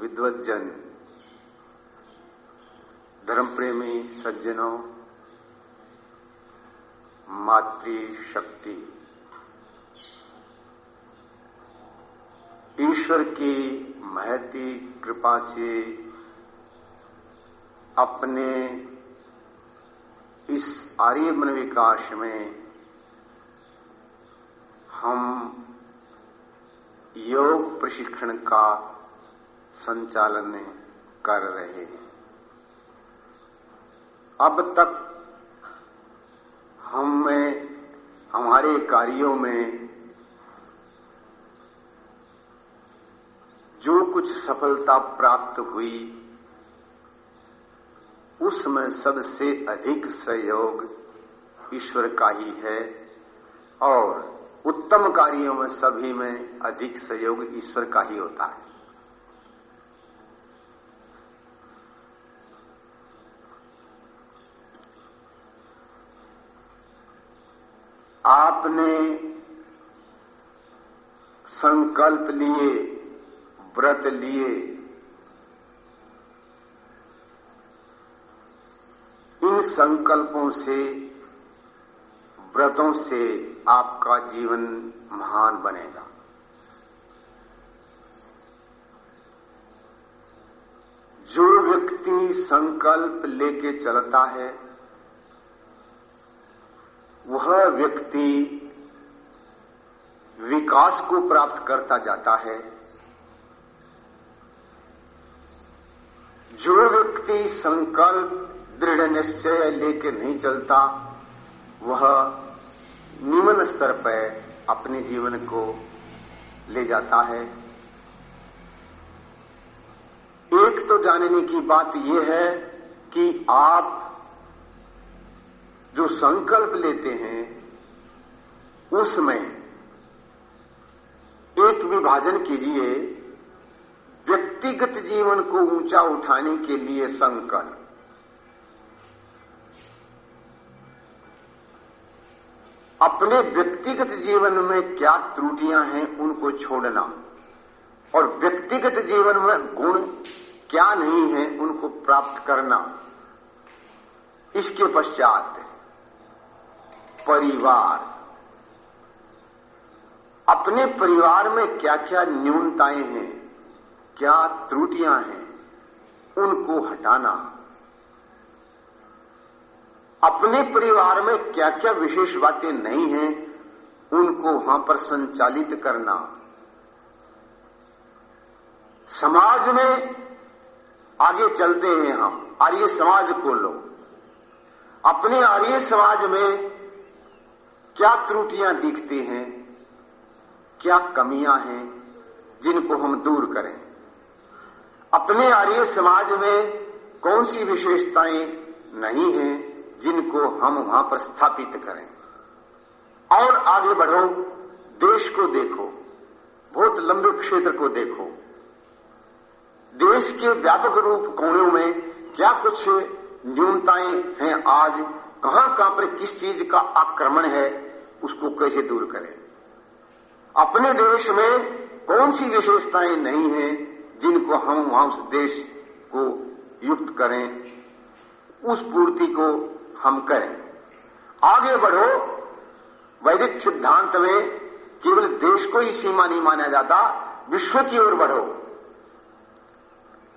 विद्वज्जन। धर्म प्रेमी सज्जनों मातृ शक्ति ईश्वर की महती कृपा से अपने इस आर्यमन विकास में हम योग प्रशिक्षण का संचालन कर रहे हैं। अब तक हमें, हमारे कार्यों में जो कुछ सफलता प्राप्त हुई, उसमें सबसे अधिक सहयोग ईश्वर का ही है और उत्तम कार्यों में सभी में अधिक सहयोग ईश्वर का ही होता है। आपने संकल्प लिए, व्रत लिए, इन संकल्पों से, व्रतों से आपका जीवन महान बनेगा। जो व्यक्ति संकल्प लेके चलता है, वह व्यक्ति विकास को प्राप्त करता जाता है। जो व्यक्ति संकल्प, दृढ़ निश्चय लेके नहीं चलता, वह निम्न स्तर पर अपने जीवन को ले जाता है। एक तो जानने की बात यह है कि आप जो संकल्प लेते हैं, उसमें एक विभाजन कीजिए व्यक्तिगत जीवन को ऊँचा उठाने के लिए संकल्प। अपने व्यक्तिगत जीवन में क्या त्रुटियाँ हैं उनको छोड़ना और व्यक्तिगत जीवन में गुण क्या नहीं है उनको प्राप्त करना, इसके पश्चात परिवार। अपने परिवार में क्या क्या न्यूनताएँ हैं, क्या त्रुटियाँ हैं, उनको हटाना। अपने परिवार में क्या क्या विशेष बातें नहीं हैं, उनको वहाँ पर संचालित करना। समाज में आगे चलते हैं हम, आर्य समाज को लो। अपने आर्य समाज में क्या त्रुटियाँ दिखती हैं क्या कमियाँ हैं जिनको हम दूर करें? अपने आर्य समाज में कौन सी विशेषताएँ नहीं हैं जिनको हम वहाँ पर स्थापित करें? और आगे बढ़ो, देश को देखो, बहुत लंबे क्षेत्र को देखो। देश के व्यापक रूप कोणों में क्या कुछ न्यूनताएँ हैं आज? कहाँ कहाँ पर किस चीज़ का आक्रमण है? उसको कैसे दूर करें? अपने देश में कौन सी विशेषताएँ नहीं हैं जिनको हम वहाँ उस देश को युक्त करें, उस पूर्ति को हम करें। आगे बढ़ो। वैदिक सिद्धांत में केवल देश को ही सीमा नहीं माना जाता, विश्व की ओर बढ़ो।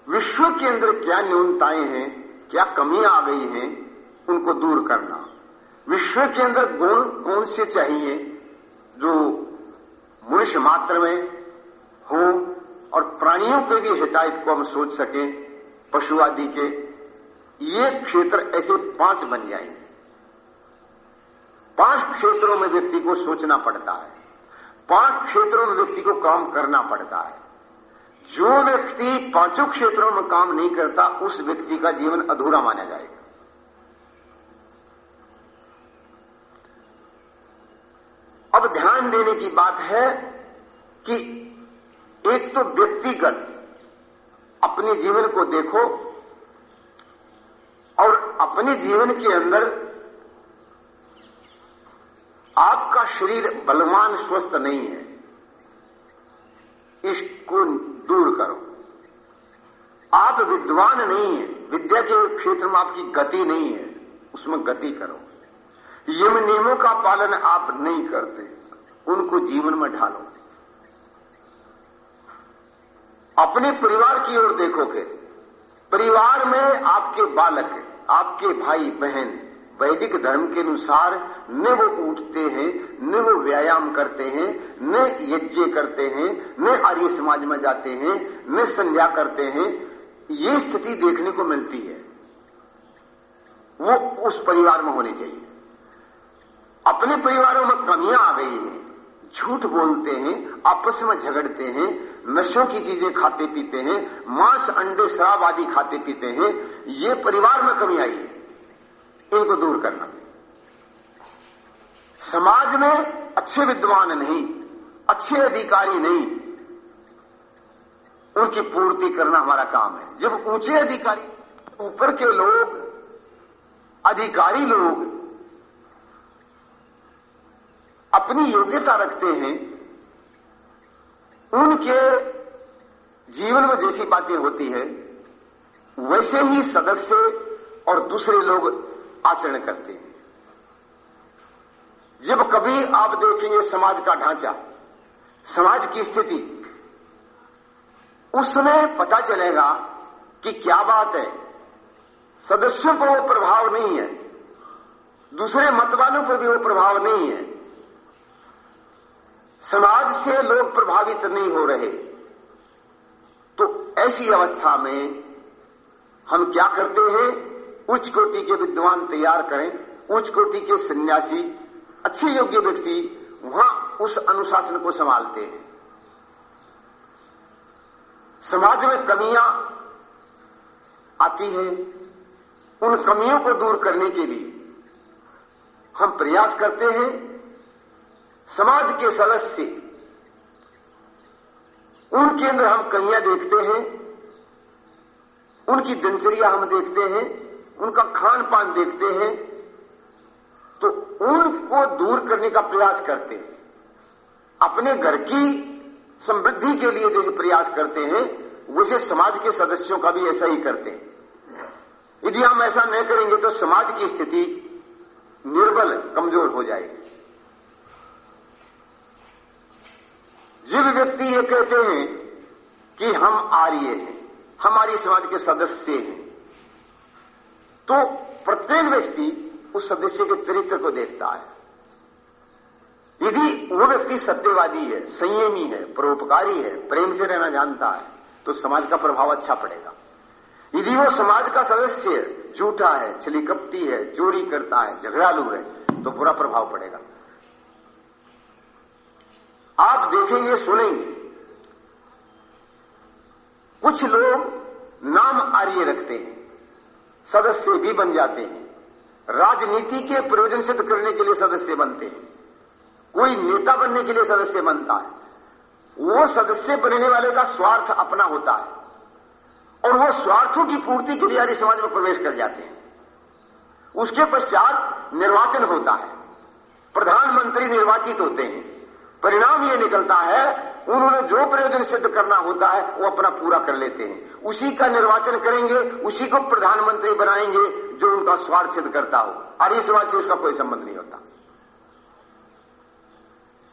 विश्व के अंदर क्या न्यूनताएँ हैं, क्या कमियाँ आ गई हैं, उनको दूर करना। विश्व के अंदर गुण कौन से चाहिए जो मनुष्य मात्र में हो और प्राणियों के भी हितायत को हम सोच सकें, पशु आदि के, ये क्षेत्र ऐसे पाँच बन जाएँगे। पाँच क्षेत्रों में व्यक्ति को सोचना पड़ता है। पाँच क्षेत्रों में व्यक्ति को काम करना पड़ता है। जो व्यक्ति पाँचों क्षेत्रों में काम नहीं करता, उस व्यक्ति का जीवन अधूरा माना जाएगा अब ध्यान देने की बात है कि एक तो व्यक्तिगत अपने जीवन को देखो और अपने जीवन के अंदर आपका शरीर बलवान, स्वस्थ नहीं है। इसको दूर करो। आप विद्वान नहीं है। विद्या के क्षेत्र में आपकी गति नहीं है। उसमें गति करो। यम नियमों का पालन आप नहीं करते। उनको जीवन में ढालो। अपने परिवार की ओर देखोगे परिवार में आपके बालक, आपके भाई, बहन, वैदिक धर्म के अनुसार न वो उठते हैं, न वो व्यायाम करते हैं, न यज्ञ करते हैं, न आर्य समाज में जाते हैं, न संध्या करते हैं। ये स्थिति देखने को मिलती है। वो उस परिवार में होनी चाहिए। अपने परिवारों में कमियाँ आ गई हैं। झूठ बोलते हैं, आपस में झगड़ते हैं, नशों की चीज़ें खाते पीते हैं, मांस, अंडे, शराब आदि खाते पीते हैं, ये परिवार में कमी आई है। इनको दूर करना। समाज में अच्छे विद्वान नहीं, अच्छे अधिकारी नहीं। उनकी पूर्ति करना हमारा काम है। जब ऊँचे अधिकारी, ऊपर के लोग, अधिकारी लोग अपनी योग्यता रखते हैं, उनके जीवन में जैसी बातें होती है, वैसे ही सदस्य और दूसरे लोग आचरण करते हैं। जब कभी आप देखेंगे समाज का ढांचा, समाज की स्थिति, उसमें पता चलेगा कि क्या बात है। सदस्यों पर वो प्रभाव नहीं है, दूसरे मत वालों पर भी वो प्रभाव नहीं है। समाज से लोग प्रभावित नहीं हो रहे। तो ऐसी अवस्था में हम क्या करते हैं? उच्च कोटि के विद्वान तैयार करें। उच्च कोटि के सन्यासी, अच्छे योग्य व्यक्ति वहाँ उस अनुशासन को संभालते हैं। समाज में कमियाँ आती हैं। उन कमियों को दूर करने के लिए हम प्रयास करते हैं समाज के सदस्य, उनके अंदर हम कमियाँ देखते हैं, उनकी दिनचर्या हम देखते हैं, उनका खान पान देखते हैं तो उनको दूर करने का प्रयास करते हैं। अपने घर की समृद्धि के लिए जैसे प्रयास करते हैं, वैसे समाज के सदस्यों का भी ऐसा ही करते हैं। यदि हम ऐसा नहीं करेंगे तो समाज की स्थिति निर्बल, कमज़ोर हो जाएगी। जब व्यक्ति ये कहते हैं कि हम आर्य हैं, हमारी समाज के सदस्य हैं तो प्रत्येक व्यक्ति उस सदस्य के चरित्र को देखता है। यदि वो व्यक्ति सत्यवादी है, संयमी है, परोपकारी है, प्रेम से रहना जानता है तो समाज का प्रभाव अच्छा पड़ेगा। यदि वो समाज का सदस्य झूठा है छली कपटी है, चोरी करता है, झगड़ालू है तो बुरा प्रभाव पड़ेगा। आप देखेंगे, सुनेंगे। कुछ लोग नाम आर्य रखते हैं, सदस्य भी बन जाते हैं। राजनीति के प्रयोजन सिद्ध करने के लिए सदस्य बनते हैं। कोई नेता बनने के लिए सदस्य बनता है। वो सदस्य बनने वाले का स्वार्थ अपना होता है। और वो स्वार्थों की पूर्ति के लिए आर्य समाज में प्रवेश कर जाते हैं। उसके पश्चात निर्वाचन होता है। प्रधानमंत्री निर्वाचित होते हैं। परिणाम ये निकलता है, उन्होंने जो प्रयोजन सिद्ध करना होता है, वो अपना पूरा कर लेते हैं। उसी का निर्वाचन करेंगे, उसी को प्रधानमंत्री बनाएँगे, जो उनका स्वार्थ सिद्ध करता हो। आर्य समाज से उसका कोई संबंध नहीं होता।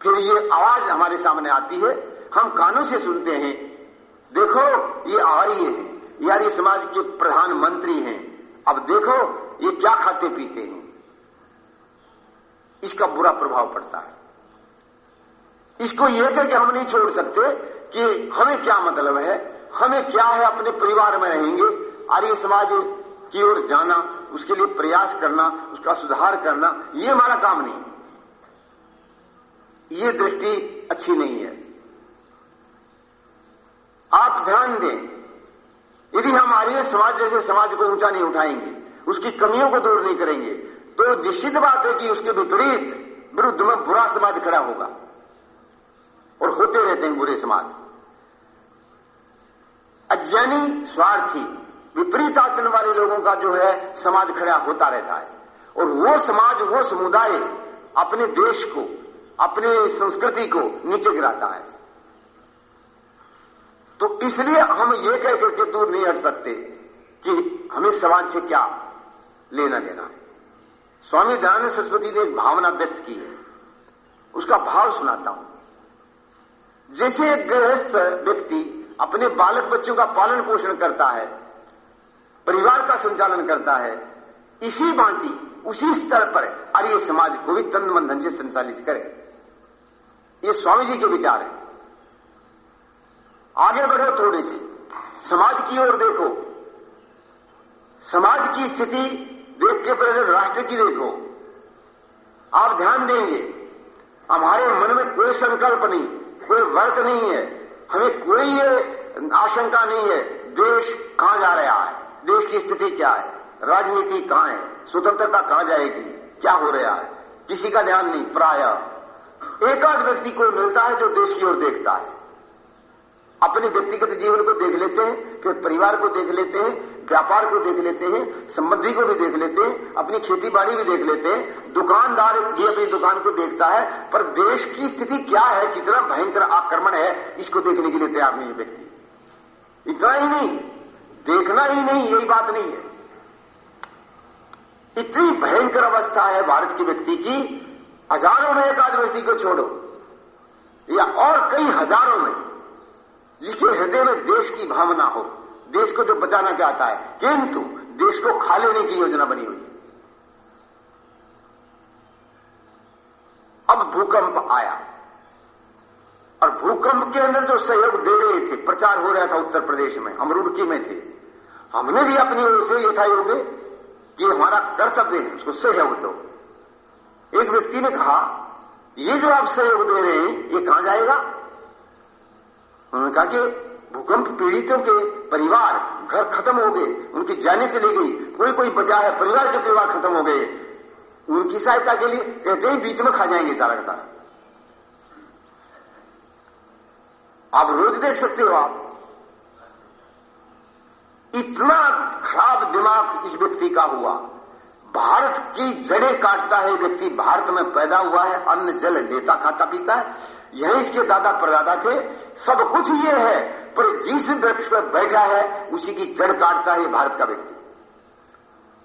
फिर ये आवाज़ हमारे सामने आती है, हम कानों से सुनते हैं। देखो, ये आर्य है ये आर्य समाज के प्रधानमंत्री हैं। अब देखो, ये क्या खाते पीते हैं। इसका बुरा प्रभाव पड़ता है। इसको यह करके हम नहीं छोड़ सकते कि हमें क्या मतलब है, हमें क्या है अपने परिवार में रहेंगे आर्य समाज की ओर जाना, उसके लिए प्रयास करना, उसका सुधार करना, ये हमारा काम नहीं। ये दृष्टि अच्छी नहीं है। आप ध्यान दें, यदि हम आर्य समाज जैसे समाज को ऊँचा नहीं उठाएँगे, उसकी कमियों को दूर नहीं करेंगे तो निश्चित बात है कि उसके विपरीत विरुद्ध में बुरा समाज खड़ा होगा। और होते रहते हैं बुरे समाज। अज्ञानी स्वार्थी, विपरीत आचरण वाले लोगों का जो है, समाज खड़ा होता रहता है। और वो समाज, वो समुदाय अपने देश को, अपनी संस्कृति को नीचे गिराता है। तो इसलिए हम ये कह करके दूर नहीं हट सकते कि हमें समाज से क्या लेना देना स्वामी दयानंद सरस्वती ने एक भावना व्यक्त की है। उसका भाव सुनाता हूँ। जैसे एक गृहस्थ व्यक्ति अपने बालक बच्चों का पालन पोषण करता है, परिवार का संचालन करता है, इसी भांति उसी स्तर पर आर्य समाज को भी तन मन धन से संचालित करे। ये स्वामी जी के विचार है। आगे बढ़ो थोड़े से। समाज की ओर देखो। समाज की स्थिति देख के पहले राष्ट्र की देखो। आप ध्यान देंगे, हमारे मन में कोई संकल्प नहीं। कोई वर्त नहीं है। हमें कोई ये आशंका नहीं है। देश कहाँ जा रहा है? देश की स्थिति क्या है? राजनीति कहाँ है? स्वतंत्रता कहाँ जाएगी? क्या हो रहा है? किसी का ध्यान नहीं, प्राय। एकाध व्यक्ति को मिलता है जो देश की ओर देखता है। अपने व्यक्तिगत जीवन को देख लेते हैं, फिर परिवार को देख लेते हैं व्यापार को देख लेते हैं संबंधी को भी देख लेते हैं, अपनी खेती बाड़ी भी देख लेते हैं, दुकानदार भी अपनी दुकान को देखता है, पर देश की स्थिति क्या है? कितना भयंकर आक्रमण है इसको देखने के लिए तैयार नहीं है व्यक्ति। इतना ही नहीं, देखना ही नहीं, यही बात नहीं है। इतनी भयंकर अवस्था है भारत के व्यक्ति की, हज़ारों में एक आध व्यक्ति को छोड़ो, या और कई हज़ारों में, जिसके हृदय में देश की भावना हो। देश को जो बचाना चाहता है। किंतु देश को खा लेने की योजना बनी हुई अब भूकंप आया। और भूकंप के अंदर जो सहयोग दे रहे थे, प्रचार हो रहा था उत्तर प्रदेश में, हम रुड़की में थे। हमने भी अपनी ओर से यथायोग कि हमारा कर्तव्य है, उसको सहयोग दो। एक व्यक्ति ने कहा, ये जो आप सहयोग दे रहे हैं, ये कहाँ जाएगा? उन्होंने कहा कि भूकंप पीड़ितों के परिवार, घर खत्म हो गए, उनकी जाने चली गई कोई कोई बचा है, परिवार के परिवार खत्म हो गए। उनकी सहायता के लिए कहते ही, बीच में खा जाएँगे सारा का सारा। आप रोज देख सकते हो आप। इतना खराब दिमाग इस व्यक्ति का हुआ। भारत की जड़ें काटता है, व्यक्ति भारत में पैदा हुआ है, अन्न, जल लेता खाता पीता है। यही इसके दादा परदादा थे। सब कुछ ये है, पर जिस वृक्ष पर बैठा है, उसी की जड़ काटता है भारत का व्यक्ति।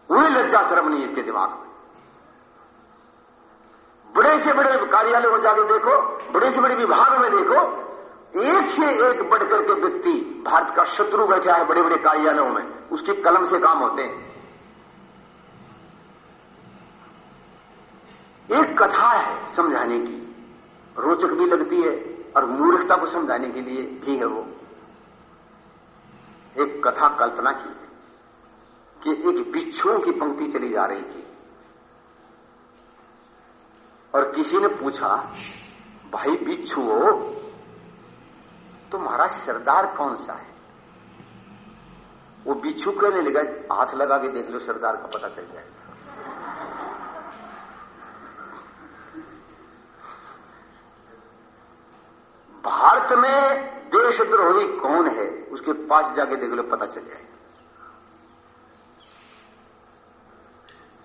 कोई लज्जा शर्म नहीं इसके दिमाग में। बड़े से बड़े कार्यालय में जाकर देखो, बड़े से बड़े विभाग में देखो, एक से एक बढ़कर के व्यक्ति भारत का शत्रु बैठा है बड़े बड़े कार्यालयों में। उसके कलम से काम होते हैं। एक कथा है समझाने की। रोचक भी लगती है और मूर्खता को समझाने के लिए भी है वो। एक कथा कल्पना की कि एक बिच्छुओं की पंक्ति चली जा रही थी। और किसी ने पूछा, भाई बिच्छुओ तुम्हारा सरदार कौन सा है? वो बिच्छू कहने लगा, हाथ लगा के देख लो, सरदार का पता चल जाएगा। भारत में देशद्रोही कौन है? उसके पास जाके देख लो, पता चल जाएगा।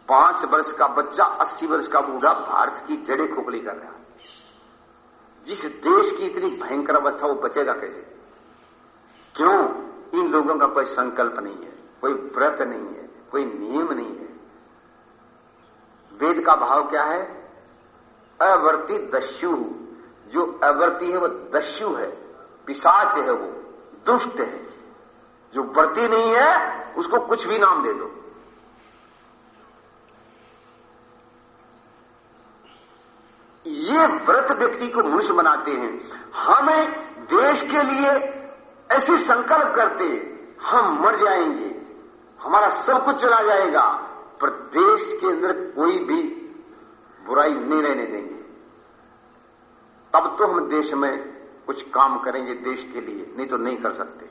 पाँच वर्ष का बच्चा, अस्सी वर्ष का बूढ़ा भारत की जड़ें खोखली कर रहा जिस देश की इतनी भयंकर अवस्था, वो बचेगा कैसे? क्यों? इन लोगों का कोई संकल्प नहीं है, कोई व्रत नहीं है, कोई नियम नहीं है। वेद का भाव क्या है? अवर्ती दस्यु। जो अवर्ती है वो दस्यु है, पिशाच है वो, दुष्ट है। जो वर्ती नहीं है, उसको कुछ भी नाम दे दो। ये व्रत व्यक्ति को मनुष्य बनाते हैं। हमें देश के लिए ऐसे संकल्प करते, हम मर जाएँगे, हमारा सब कुछ चला जाएगा, पर देश के अंदर कोई भी बुराई नहीं रहने देंगे। तब तो हम देश में कुछ काम करेंगे देश के लिए, नहीं तो नहीं कर सकते।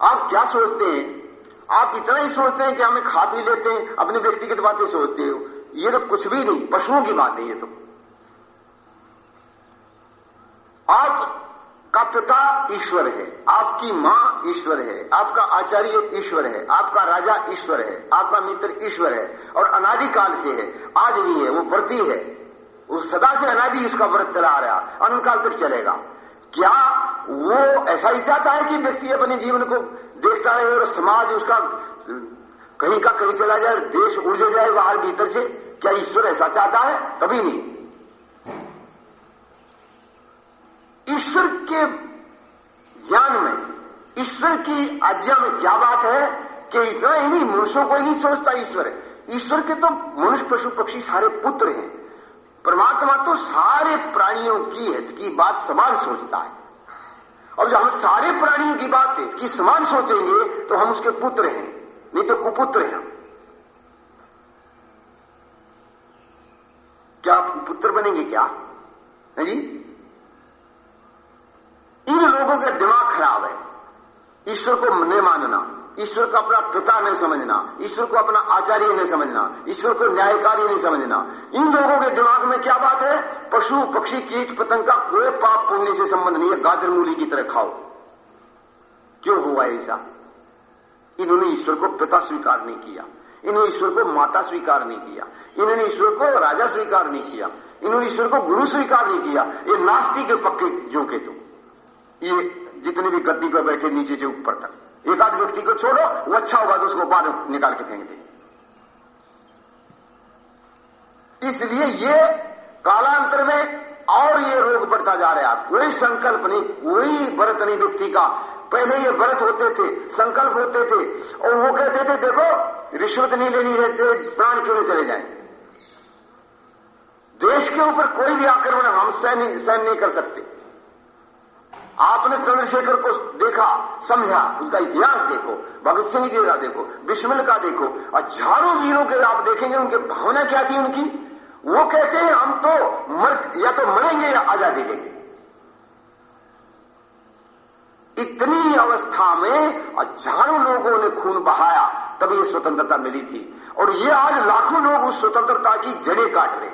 आप क्या सोचते हैं? आप इतना ही सोचते हैं कि हमें खा पी लेते हैं, अपनी व्यक्तिगत बातें सोचते हो। ये तो कुछ भी नहीं, पशुओं की बात है ये तो। आपका पिता ईश्वर है, आपकी माँ ईश्वर है, आपका आचार्य ईश्वर है, आपका राजा ईश्वर है, आपका मित्र ईश्वर है, और अनादिकाल से है, आज भी है, वो व्रती है। वो सदा से अनादि इसका व्रत चला आ रहा अनकाल तक चलेगा। क्या वो ऐसा ही चाहता है कि व्यक्ति अपने जीवन को देखता है और समाज उसका, कहीं का कहीं चला जाए, देश उड़ जाए, बाहर भीतर से? क्या ईश्वर ऐसा चाहता है? कभी नहीं। ईश्वर के ज्ञान में, ईश्वर की आज्ञा में क्या बात है कि इतना ही नहीं, मनुष्यों को ही नहीं सोचता ईश्वर। ईश्वर के तो मनुष्य, पशु, पक्षी सारे पुत्र हैं। परमात्मा तो सारे प्राणियों की हित की बात समान सोचता है। और जब हम सारे प्राणियों की बात हित की समान सोचेंगे तो हम उसके पुत्र हैं, नहीं तो कुपुत्र हैं क्या आप पुत्र बनेंगे क्या? है जी? इन लोगों का दिमाग खराब है। ईश्वर को नहीं मानना। ईश्वर को अपना पिता नहीं समझना, ईश्वर को अपना आचार्य नहीं समझना, ईश्वर को न्यायकारी नहीं समझना। इन लोगों के दिमाग में क्या बात है? पशु, पक्षी, कीट, पतंग का कोई पाप पुण्य से संबंध नहीं है। गाजर, मूली की तरह खाओ। क्यों हुआ ऐसा? इन्होंने ईश्वर को पिता स्वीकार नहीं किया। इन्होंने ईश्वर को माता स्वीकार नहीं किया। इन्होंने ईश्वर को राजा स्वीकार नहीं किया। इन्होंने ईश्वर को गुरु स्वीकार नहीं किया। ये नास्ती के पक्के जो के तो ये जितने भी गद्दी पर बैठे नीचे से ऊपर तक। एक आध व्यक्ति को छोड़ो, वो अच्छा होगा तो उसको बाहर निकाल के फेंक दे। इसलिए ये कालांतर में और ये रोग बढ़ता जा रहा है। कोई संकल्प नहीं, कोई व्रत नहीं व्यक्ति का। पहले ये व्रत होते थे, संकल्प होते थे, और वो कहते थे, देखो, रिश्वत नहीं लेनी है प्राण क्यों नहीं चले जाए? देश के ऊपर कोई भी आक्रमण हम सहन सहन नहीं कर सकते। आपने चंद्रशेखर को देखा, समझा, उसका इतिहास देखो भगत सिंह जी का देखो बिस्मिल का देखो हज़ारों वीरों के आप देखेंगे, उनकी भावना क्या थी उनकी? वो कहते हैं, हम तो मर, या तो मरेंगे या आज़ादी लेंगे इतनी अवस्था में हज़ारों लोगों ने खून बहाया तब ये स्वतंत्रता मिली थी। और ये आज लाखों लोग उस स्वतंत्रता की जड़ें काट रहे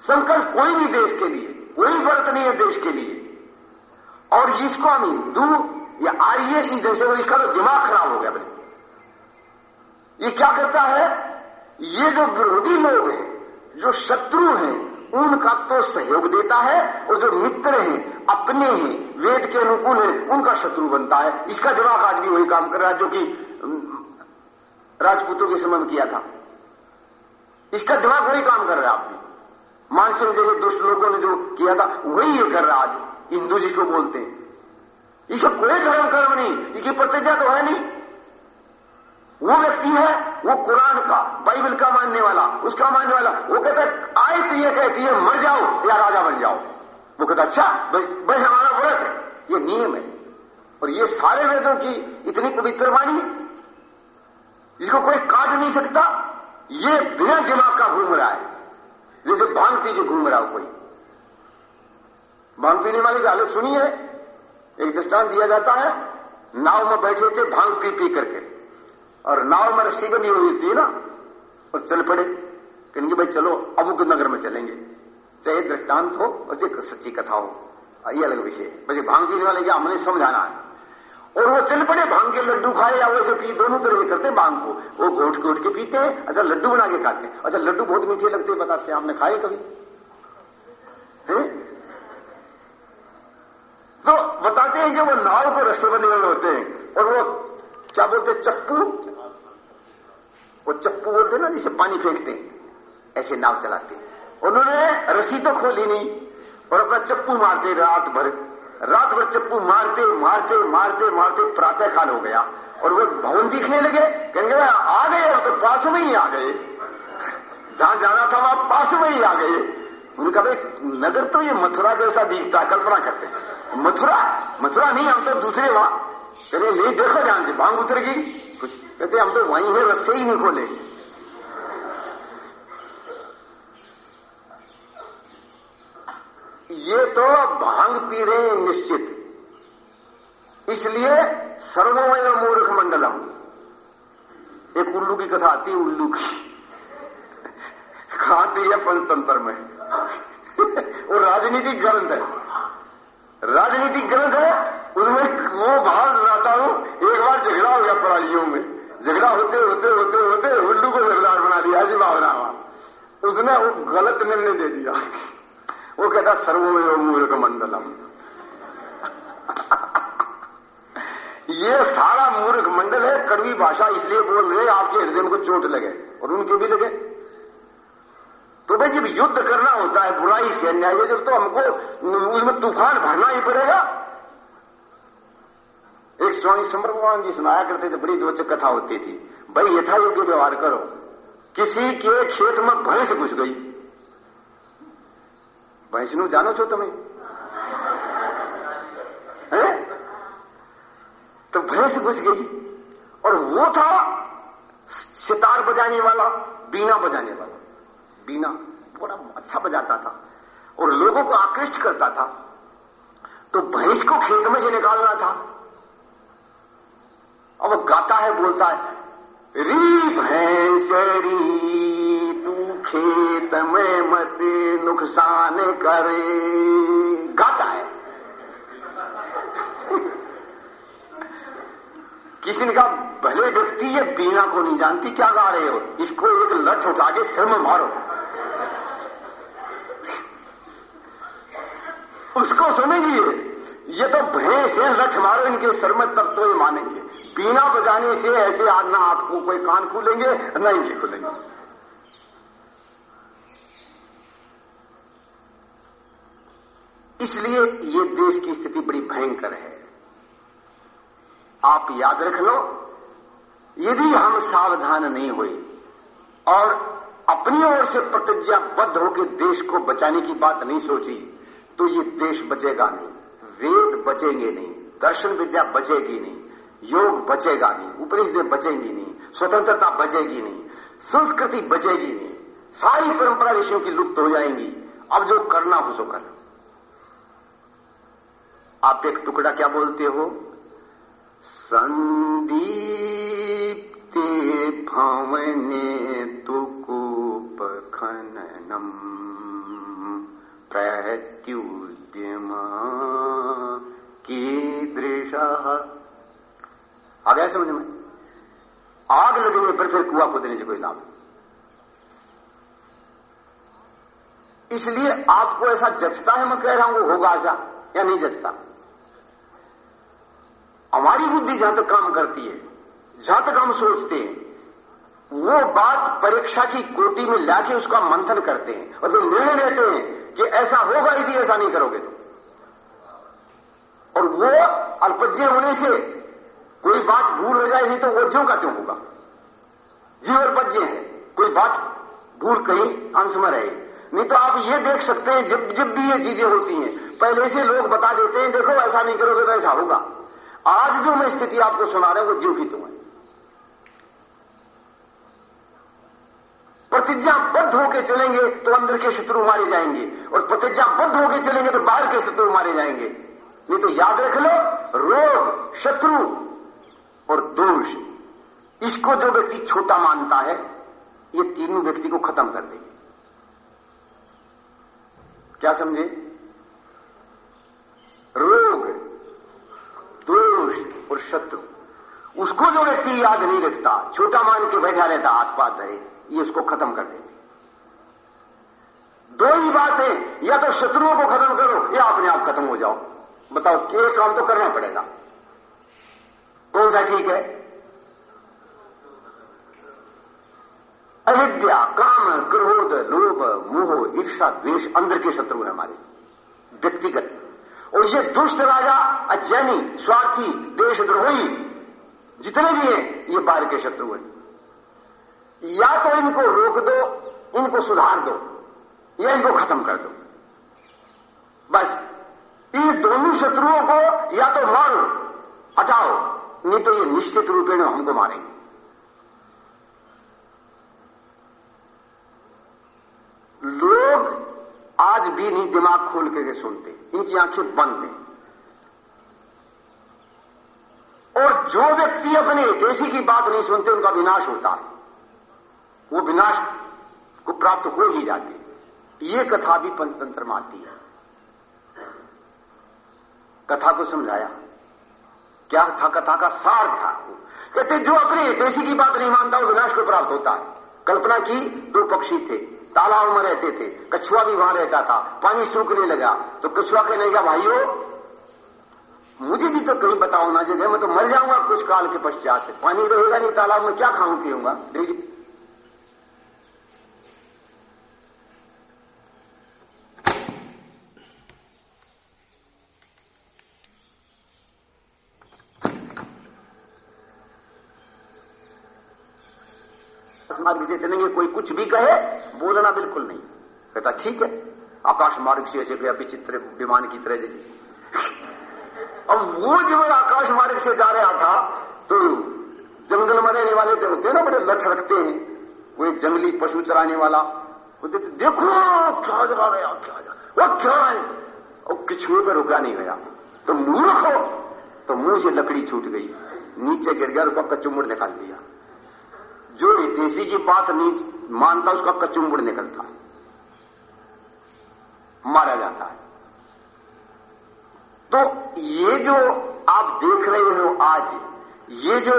संकल्प कोई भी देश के लिए। व्रत नहीं है देश के लिए। और जिसको हम हिंदू या आर्य इस में इसका तो दिमाग खराब हो गया भाई। ये क्या करता है? ये जो विरोधी लोग हैं, जो शत्रु हैं, उनका तो सहयोग देता है और जो मित्र हैं, अपने हैं, वेद के अनुकूल है, उनका शत्रु बनता है। इसका दिमाग आज भी वही काम कर रहा है जो कि राजपूतों के समय में किया था। इसका दिमाग वही काम कर रहा है आपने। मानसिंह जैसे दुष्ट लोगों ने जो किया था, वही ये कर रहा आज। हिंदू जी को बोलते हैं। इसका कोई धर्म कर्म नहीं, इसकी प्रतिज्ञा तो है नहीं। वो व्यक्ति है, वो कुरान का, बाइबल का मानने वाला, उसका मानने वाला। वो कहता है तो ये कहती है, मर जाओ, या राजा बन जाओ। वो कहता अच्छा भाई हमारा व्रत है, ये नियम है। और ये सारे वेदों की इतनी पवित्र वाणी इसको कोई काट नहीं सकता, ये बिना दिमाग का घूम रहा है। जैसे भाँग पी के घूम रहा हो कोई। भाँग पीने वाले की हालत सुनी है, एक दृष्टांत दिया जाता है, नाव में बैठे थे भाँग पी पी करके। और नाव में रस्सी बनी हुई थी ना और चल पड़े, कहेंगे भाई चलो, अमुक नगर में चलेंगे। चाहे दृष्टांत हो और चाहे सच्ची कथा हो ये अलग विषय वैसे भाँग पीने वाले क्या हमने समझाना है। और वो चल पड़े, भाँग के लड्डू खाए, या वैसे पी, दोनों तरह से करते भाँग को। वो घोट घोट के पीते हैं अच्छा लड्डू बना के खाते हैं। अच्छा लड्डू बहुत मीठे लगते हैं, बताते हैं, आपने खाए कभी? है? तो बताते हैं कि वो नाव को रस्ते बने होते हैं। और वो क्या बोलते चप्पू? वो चप्पू बोलते हैं ना, जिसे पानी फेंकते ऐसे नाव चलाते उन्होंने रस्सी तो खोली नहीं, और अपना चप्पू मारते रात भर। रात भर चप्पू मारते मारते मारते मारते प्रातः काल हो गया। और वो भवन दिखने लगे। कहेंगे आ गए तो पास में ही आ गए। जहाँ जाना था, वहाँ पास में ही आ गए। उनका भाई, नगर तो ये मथुरा जैसा दिखता कल्पना करते हैं। मथुरा मथुरा नहीं, हम तो दूसरे वहाँ। कहते नहीं देखो ध्यान से भाँग उतरेगी। कुछ कहते हम तो वहीं है रस्से ही नहीं खोले। ये तो भाँग पी रहे हैं निश्चित। इसलिए सर्वमय मूर्ख मंडलम। एक उल्लू की कथा आती है, उल्लू की। खाती है पंचतंत्र में। वो राजनीतिक ग्रंथ है। राजनीतिक ग्रंथ है, उसमें वो भाव सुनाता हूँ, एक बार झगड़ा हो गया परालियों में। झगड़ा होते होते होते होते उल्लू को सरदार बना दिया, ऐसी भावना उसने वो गलत निर्णय दे दिया। वो कहता सर्वमेव मूर्ख मंडलम ये सारा मूर्ख मंडल है, कड़वी भाषा इसलिए बोल रहे आपके हृदय में को चोट लगे और उनके भी लगे। तो भाई जब युद्ध करना होता है, बुराई से अन्याय जब तो हमको उसमें तूफ़ान भरना ही पड़ेगा। एक स्वामी समर भगवान जी सुनाया करते थे, बड़ी रोचक कथा होती थी। भाई यथा योग्य व्यवहार करो। किसी के खेत में भैंस घुस गई। नु जानो छो तुम्हें? है? तो भैंस घुस गई, और वो था सितार बजाने वाला, बीना बजाने वाला। बीना बड़ा अच्छा बजाता था और लोगों को आकृष्ट करता था। तो भैंस को खेत में से निकालना था। अब गाता है, बोलता है, री भैंस री, तू खेत में मत नुकसान करे। गाता है। किसी ने कहा, भले व्यक्ति ये बीना को नहीं जानती, क्या गा रहे हो? इसको एक लठ उठा के सिर में मारो। उसको सुनेंगे। ये तो भैंस है लठ मारो, इनके सर में तब तो ये मानेंगे। बीना बजाने से ऐसे आज ना आपको कोई कान खुलेंगे, न इनके खुलेंगे। इसलिए ये देश की स्थिति बड़ी भयंकर है। आप याद रख लो, यदि हम सावधान नहीं हुए और अपनी ओर से प्रतिज्ञाबद्ध होकर देश को बचाने की बात नहीं सोची तो ये देश बचेगा नहीं, वेद बचेंगे नहीं, दर्शन विद्या बचेगी नहीं, योग बचेगा नहीं, उपनिषदें बचेंगी नहीं, स्वतंत्रता बचेगी नहीं, संस्कृति बचेगी नहीं, सारी परंपरा विषयों की लुप्त हो जाएँगी। अब जो करना हो, सो कर। आप एक टुकड़ा क्या बोलते हो? संदीप्ते भवने तुकूप खननम प्रत्युद्यम कीदृश आ गया समझ में? आग लगने पर फिर कुआ खोदने से कोई लाभ इसलिए आपको ऐसा जचता है, मैं कह रहा हूँ, होगा ऐसा या नहीं जचता? हमारी बुद्धि जहाँ तक काम करती है, जहाँ तक हम सोचते हैं वो बात परीक्षा की कोटि में लाके उसका मंथन करते हैं और फिर निर्णय लेते हैं कि ऐसा होगा यदि ऐसा नहीं करोगे तो और वो अल्पज्ञ होने से कोई बात भूल हो जाए, नहीं तो वो ज्यों का क्यों होगा। जीव अल्पज्ञ है, कोई बात भूल कहीं अंश में रहे। नहीं तो आप ये देख सकते हैं, जब जब भी ये चीज़ें होती हैं, पहले से लोग बता देते हैं, देखो ऐसा नहीं करोगे तो ऐसा होगा। आज जो मैं स्थिति आपको सुना रहा हूँ, वो जीव की तुम है। प्रतिज्ञाबद्ध होकर चलेंगे तो अंदर के शत्रु मारे जाएँगे। और प्रतिज्ञाबद्ध होकर चलेंगे तो बाहर के शत्रु मारे जाएँगे। नहीं तो याद रख लो, रोग, शत्रु और दोष। इसको जो व्यक्ति छोटा मानता है, ये तीनों व्यक्ति को खत्म कर देंगे। क्या समझे? रोग, दोष और शत्रु। उसको जो व्यक्ति याद नहीं रखता, छोटा मान के बैठा रहता हाथ पात धरे। ये उसको खत्म कर देंगे। दो ही बातें, या तो शत्रुओं को खत्म करो, या अपने आप खत्म हो जाओ। बताओ, के काम तो करना पड़ेगा। कौन सा ठीक है? अविद्या, काम, क्रोध, लोभ, मोह ईर्षा द्वेष, अंदर के शत्रु है हमारे। व्यक्तिगत। और ये दुष्ट राजा, अज्ञानी, स्वार्थी, देशद्रोही, जितने भी हैं, ये बाहर के शत्रु हैं। या तो इनको रोक दो, इनको सुधार दो, या इनको खत्म कर दो। बस, इन दोनों शत्रुओं को या तो मारो, हटाओ, नहीं तो ये निश्चित रूपेण हमको मारेंगे। लोग आज भी नहीं दिमाग खोल के सुनते, इनकी आँखें बंद हैं। और जो व्यक्ति अपने देशी की बात नहीं सुनते, उनका विनाश होता है। वो विनाश को प्राप्त हो ही जाते ये कथा भी पंचतंत्र में आती है। कथा को समझाया। क्या था कथा का सार था कहते, जो अपने देशी की बात नहीं मानता, वो विनाश को प्राप्त होता है। कल्पना की दो पक्षी थे। तालाब में रहते थे। कछुआ भी वहाँ रहता था। पानी सूखने लगा। तो कछुआ कहने लगा, भाइयों, मुझे भी तो कहीं बताओ ना, जगह मैं तो मर जाऊँगा कुछ काल के पश्चात। पानी रहेगा नहीं, तालाब में क्या खाऊं पीऊँगा मार्ग से चलेंगे, कोई कुछ भी कहे, बोलना बिल्कुल नहीं। कहता, ठीक है, आकाश मार्ग से ऐसे गया, विचित्र विमान की तरह जैसे। अब वो जब आकाश मार्ग से जा रहा था तो जंगल में रहने वाले होते हैं ना, बड़े लठ रखते हैं कोई जंगली पशु चराने वाला, बोलते, देखो, क्या जा रहा क्या जा वो क्या है? और किछुए पर रुका नहीं गया। तो मूर्ख हो तो मुँह से लकड़ी छूट गई, नीचे गिर गया उसका कचुम्बड़ निकाल दिया। जो हितेशी की बात नहीं मानता, उसका कचुम्बड़ निकलता। है मारा जाता है। तो ये जो आप देख रहे हो आज, ये जो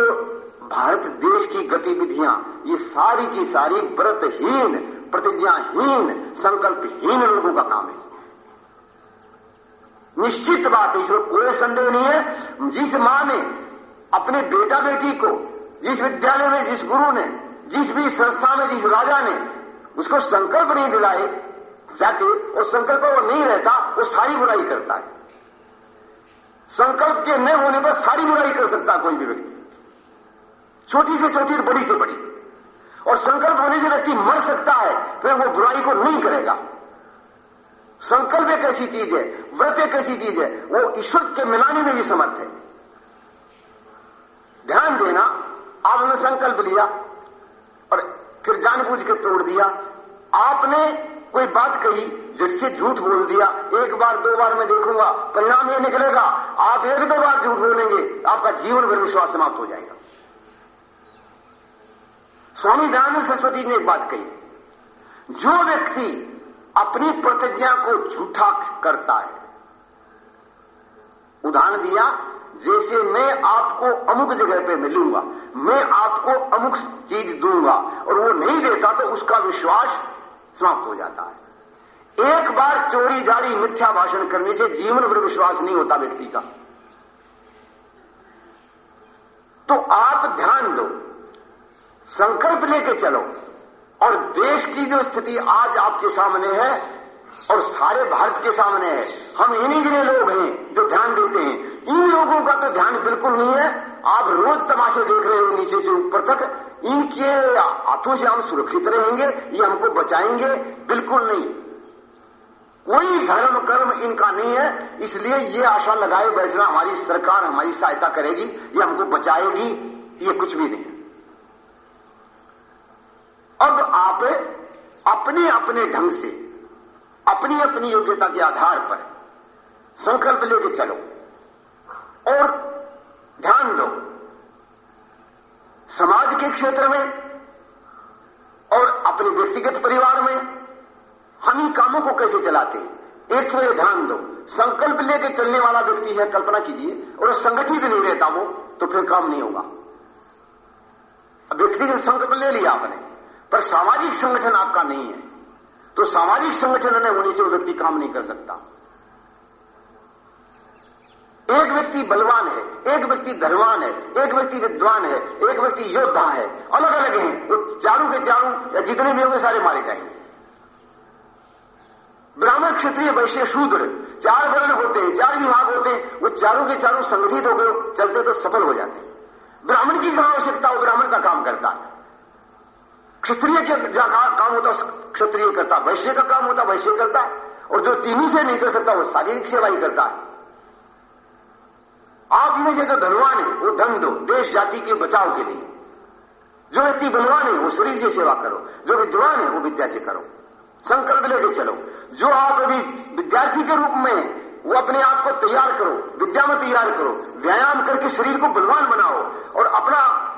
भारत देश की गतिविधियाँ, ये सारी की सारी व्रतहीन, प्रतिज्ञाहीन, संकल्पहीन लोगों का काम है। निश्चित बात इसमें कोई संदेह नहीं है। जिस माँ ने अपने बेटा बेटी को जिस विद्यालय में जिस गुरु ने, जिस भी संस्था में, जिस राजा ने उसको संकल्प नहीं दिलाए जाते और संकल्प वो नहीं रहता, वो सारी बुराई करता है। संकल्प के न होने पर सारी बुराई कर सकता कोई भी व्यक्ति। छोटी से छोटी और बड़ी से बड़ी। और संकल्प होने से व्यक्ति मर सकता है, फिर वो बुराई को नहीं करेगा। संकल्प एक ऐसी चीज़ है, व्रत एक ऐसी चीज़ है, वो ईश्वर के मिलाने में भी समर्थ है। ध्यान देना आपने संकल्प लिया और फिर जानबूझ के तोड़ दिया। आपने कोई बात कही जिससे झूठ बोल दिया, एक बार, दो बार मैं देखूँगा, परिणाम यह निकलेगा। आप एक दो बार झूठ बोलेंगे, आपका जीवन भर विश्वास समाप्त हो जाएगा। स्वामी दयानंद सरस्वती ने एक बात कही, जो व्यक्ति अपनी प्रतिज्ञा को झूठा करता है, उदाहरण दिया जैसे मैं आपको अमुक जगह पे मिलूँगा, मैं आपको अमुक चीज़ दूँगा, और वो नहीं देता तो उसका विश्वास समाप्त हो जाता है। एक बार चोरी जारी मिथ्या भाषण करने से जीवन पर विश्वास नहीं होता व्यक्ति का। तो आप ध्यान दो, संकल्प लेके चलो, और देश की जो स्थिति आज आपके सामने है और सारे भारत के सामने है हम इन्हीं गिने लोग हैं जो ध्यान देते हैं। इन लोगों का तो ध्यान बिल्कुल नहीं है। आप रोज तमाशे देख रहे हो नीचे से ऊपर तक। इनके हाथों से हम सुरक्षित रहेंगे, ये हमको बचाएँगे, बिल्कुल नहीं। कोई धर्म कर्म इनका नहीं है, इसलिए ये आशा लगाए बैठना हमारी सरकार हमारी सहायता करेगी, ये हमको बचाएगी, ये कुछ भी नहीं। अब आप अपने अपने ढंग से अपनी अपनी योग्यता के आधार पर संकल्प लेके चलो और ध्यान दो, समाज के क्षेत्र में और अपने व्यक्तिगत परिवार में हम इन कामों को कैसे चलाते हैं? एक तो ये ध्यान दो, संकल्प लेके चलने वाला व्यक्ति है, कल्पना कीजिए, और संगठित नहीं रहता वो तो फिर काम नहीं होगा। व्यक्तिगत संकल्प ले लिया आपने, पर सामाजिक संगठन आपका नहीं है। तो सामाजिक संगठन न होने से वो व्यक्ति काम नहीं कर सकता। एक व्यक्ति बलवान है, एक व्यक्ति धनवान है, एक व्यक्ति विद्वान है, एक व्यक्ति योद्धा है अलग अलग हैं। वो चारों के चारों या जितने भी होंगे, सारे मारे जाएँगे। ब्राह्मण क्षत्रिय वैश्य शूद्र, चार वर्ण होते हैं, चार विभाग होते हैं, वो चारों के चारों संगठित होकर चलते तो सफल हो जाते हैं। ब्राह्मण की जहाँ आवश्यकता हो? ब्राह्मण का काम करता है। क्षत्रिय के काम होता क्षत्रिय करता वैश्य का काम होता वैश्य करता और जो तीनों से नहीं कर सकता, वो शारीरिक सेवा ही करता है। आप में से जो धनवान है, वो धन दो, देश, जाति के बचाव के लिए। जो व्यक्ति बलवान है, वो शरीर से सेवा करो। जो विद्वान है, वो विद्या से करो। संकल्प लेके चलो। जो आप अभी विद्यार्थी के रूप में वो अपने आप को तैयार करो। विद्या में तैयार करो। व्यायाम करके शरीर को बलवान बनाओ। और अपना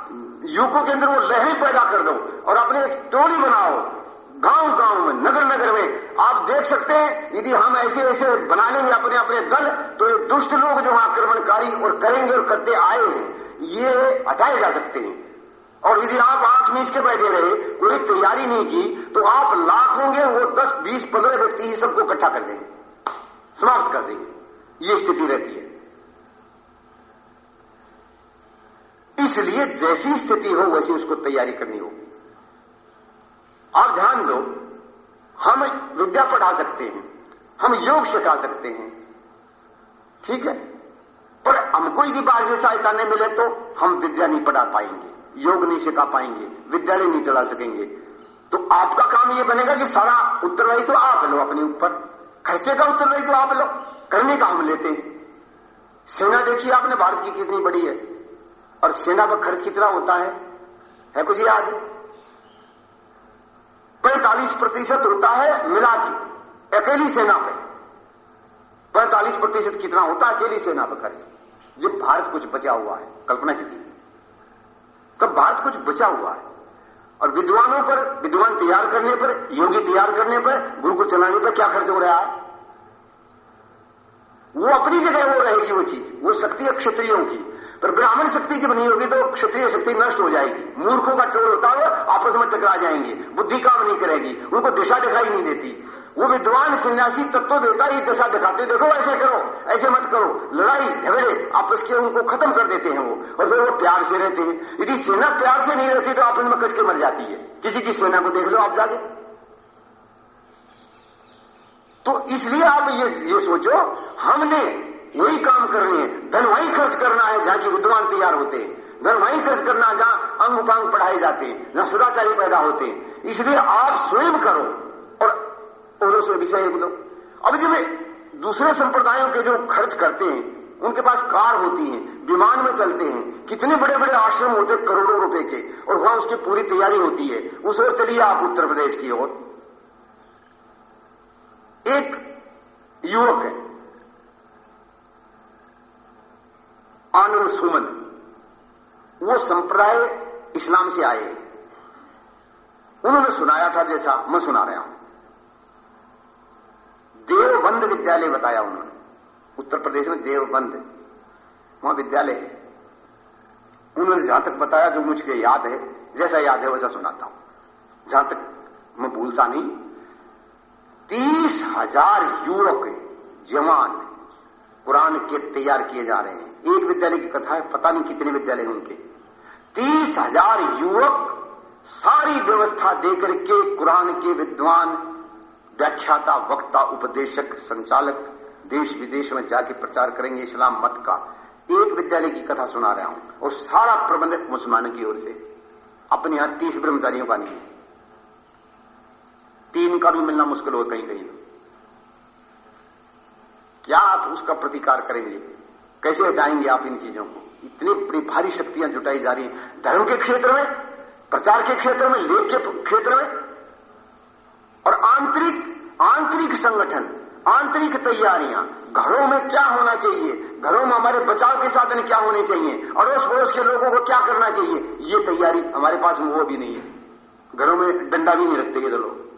युवकों के अंदर वो लहरें पैदा कर दो और अपने एक टोली बनाओ। गाँव गाँव में, नगर नगर में। आप देख सकते हैं, यदि हम ऐसे ऐसे बना लेंगे अपने अपने दल तो ये दुष्ट लोग जो आक्रमणकारी और करेंगे और करते आए हैं, ये हटाए जा सकते हैं। और यदि आप आँख मीच के बैठे रहे, कोई तैयारी नहीं की तो आप लाख होंगे, वो दस, बीस, पंद्रह व्यक्ति ही सबको इकट्ठा कर देंगे। समाप्त कर देंगे। ये स्थिति रहती है। इसलिए जैसी स्थिति हो, वैसी उसको तैयारी करनी होगी आप ध्यान दो, हम विद्या पढ़ा सकते हैं, हम योग सिखा सकते हैं, ठीक है? पर हमको यदि से सहायता नहीं मिले तो हम विद्या नहीं पढ़ा पाएँगे, योग नहीं सिखा पाएँगे, विद्यालय नहीं चला सकेंगे। तो आपका काम यह बनेगा कि सारा उत्तरदायी तो आप लो अपने ऊपर, खर्चे का उत्तरदायी तो आप लो, करने का हम लेते हैं। सेना देखिए आपने, भारत की कितनी बड़ी है? और सेना पर खर्च कितना होता है? है कुछ याद? पैंतालीस प्रतिशत होता है मिला के, अकेली सेना पे। पैंतालीस प्रतिशत कितना होता है अकेली सेना पर खर्च? जब भारत कुछ बचा हुआ है, कल्पना कीजिए। तब भारत कुछ बचा हुआ है। और विद्वानों पर, विद्वान तैयार करने पर, योगी तैयार करने पर, गुरुकुल चलाने पर क्या खर्च हो रहा है? वो अपनी जगह वो रहेगी वो चीज़, वो शक्ति है क्षत्रियों की। पर ब्राह्मण शक्ति जब नहीं होगी तो क्षत्रिय शक्ति नष्ट हो जाएगी। मूर्खों का टोल होता हुआ आपस में टकरा जाएँगे। बुद्धि काम नहीं करेगी। उनको दिशा दिखाई नहीं देती। वो विद्वान सन्यासी तत्व देवता ही दशा दिखाते। देखो, ऐसे करो, ऐसे मत करो। लड़ाई, झगड़े आपस के उनको खत्म कर देते हैं वो। और फिर वो प्यार से रहते हैं। यदि सेना प्यार से नहीं रहती तो आपस में कट के मर जाती है। किसी की सेना को देख लो आप जाके। तो इसलिए आप ये ये सोचो, हमने वही काम कर रहे हैं। धन वही खर्च करना है जहाँ की विद्वान तैयार होते हैं। धन वही खर्च करना जहाँ अंग उपांग पढ़ाए जाते हैं, जहाँ सदाचारी पैदा होते हैं। इसलिए आप स्वयं करो और औरों से विषय दो। अब जब दूसरे संप्रदायों के जो खर्च करते हैं, उनके पास कार होती है, विमान में चलते हैं, कितने बड़े बड़े आश्रम होते करोड़ों रुपए के, और वहाँ उसकी पूरी तैयारी होती है, उस ओर चलिए आप उत्तर प्रदेश की ओर। एक युवक है आनंद सुमन, वो संप्रदाय इस्लाम से आए। उन्होंने सुनाया था जैसा मैं सुना रहा हूँ। देवबंद विद्यालय बताया उन्होंने। उत्तर प्रदेश में देवबंद, वहाँ विद्यालय है। उन्होंने जहाँ तक बताया जो मुझे याद है, जैसा याद है वैसा सुनाता हूँ। जहाँ तक मैं भूलता नहीं, तीस हज़ार युवक जवान कुरान के तैयार किए जा रहे हैं। एक विद्यालय की कथा है, पता नहीं कितने विद्यालय उनके। तीस हज़ार युवक सारी व्यवस्था देकर के कुरान के विद्वान, व्याख्याता, वक्ता, उपदेशक, संचालक देश विदेश में जाके प्रचार करेंगे इस्लाम मत का। एक विद्यालय की कथा सुना रहा हूँ और सारा प्रबंध मुसलमानों की ओर से। अपने यहाँ तीस ब्रह्मचारियों का नहीं। तीन का भी मिलना मुश्किल हो कहीं कहीं क्या आप उसका प्रतिकार करेंगे? कैसे हटाएँगे आप इन चीज़ों को? इतनी बड़ी भारी शक्तियाँ जुटाई जा रही हैं। धर्म के क्षेत्र में, प्रचार के क्षेत्र में, लेख के क्षेत्र में। और आंतरिक आंतरिक संगठन, आंतरिक तैयारियाँ। घरों में क्या होना चाहिए? घरों में हमारे बचाव के साधन क्या होने चाहिए? अड़ोस पड़ोस के लोगों को क्या करना चाहिए? ये तैयारी हमारे पास वो भी नहीं है। घरों में डंडा भी नहीं रखते ये तो लोग।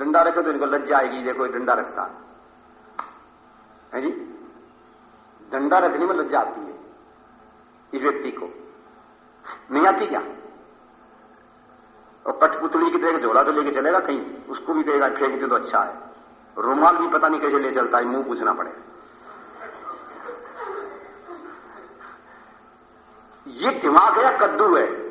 डंडा रखे तो इनको लज्जा आएगी देखो डंडा रखता। है जी? डंडा रखने में लज्जा आती है इस व्यक्ति को। नहीं आती क्या? और कठपुतली की तरह झोला तो लेके चलेगा कहीं? उसको भी देगा फेंकते तो अच्छा है। रुमाल भी पता नहीं कैसे ले चलता है, मुँह पूछना पड़ेगा। ये दिमाग है या कद्दू है?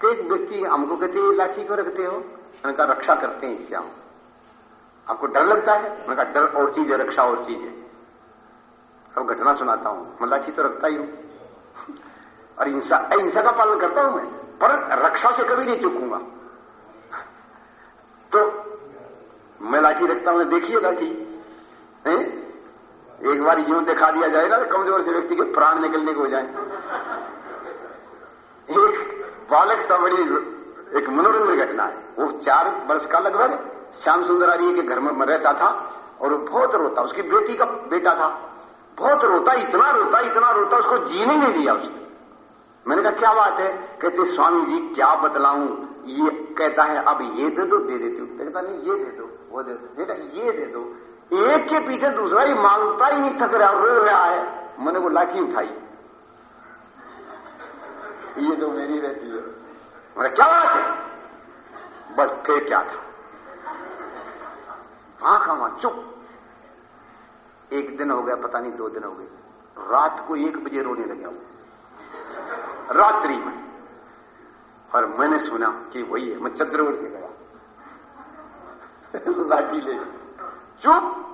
एक व्यक्ति हमको कहते लाठी क्यों रखते हो? उनका रक्षा करते हैं इससे हम। आपको डर लगता है? उनका डर और चीज़ है, रक्षा और चीज़ है। अब घटना सुनाता हूँ। मैं लाठी तो रखता ही हूँ। और हिंसा अहिंसा का पालन करता हूँ मैं, पर रक्षा से कभी नहीं चुकूँगा। तो मैं लाठी रखता हूँ, देखिए लाठी? एक बार यूँ दिखा दिया जाएगा तो कमज़ोर से व्यक्ति के प्राण निकलने को हो जाए। एक बालक था, बड़ी, एक मनोरंजन घटना है। वो चार वर्ष का लगभग श्याम सुंदर आर्य के घर में रहता था और बहुत रोता, उसकी बेटी का बेटा था। बहुत रोता, इतना रोता इतना रोता, उसको जीने नहीं दिया उसने। मैंने कहा, क्या बात है? कहते, स्वामी जी, क्या बतलाऊं? ये कहता है, अब ये दे दो, दे देती हूँ। कहता नहीं, ये दे दो, वो दे दो। बेटा ये दे दो। एक के पीछे दूसरा ही माँगता ही नहीं, थक रहा, रो रहा है। मैंने वो लाठी उठाई। ये तो मेरी रहती है। मैंने क्या बात है? बस फिर क्या था? का वहाँ चुप। एक दिन हो गया, पता नहीं दो दिन हो गए। रात को एक बजे रोने लगा वो रात्रि में। और मैंने सुना कि वही है, मैं चद्र उड़ के गया लाठी ले। चुप।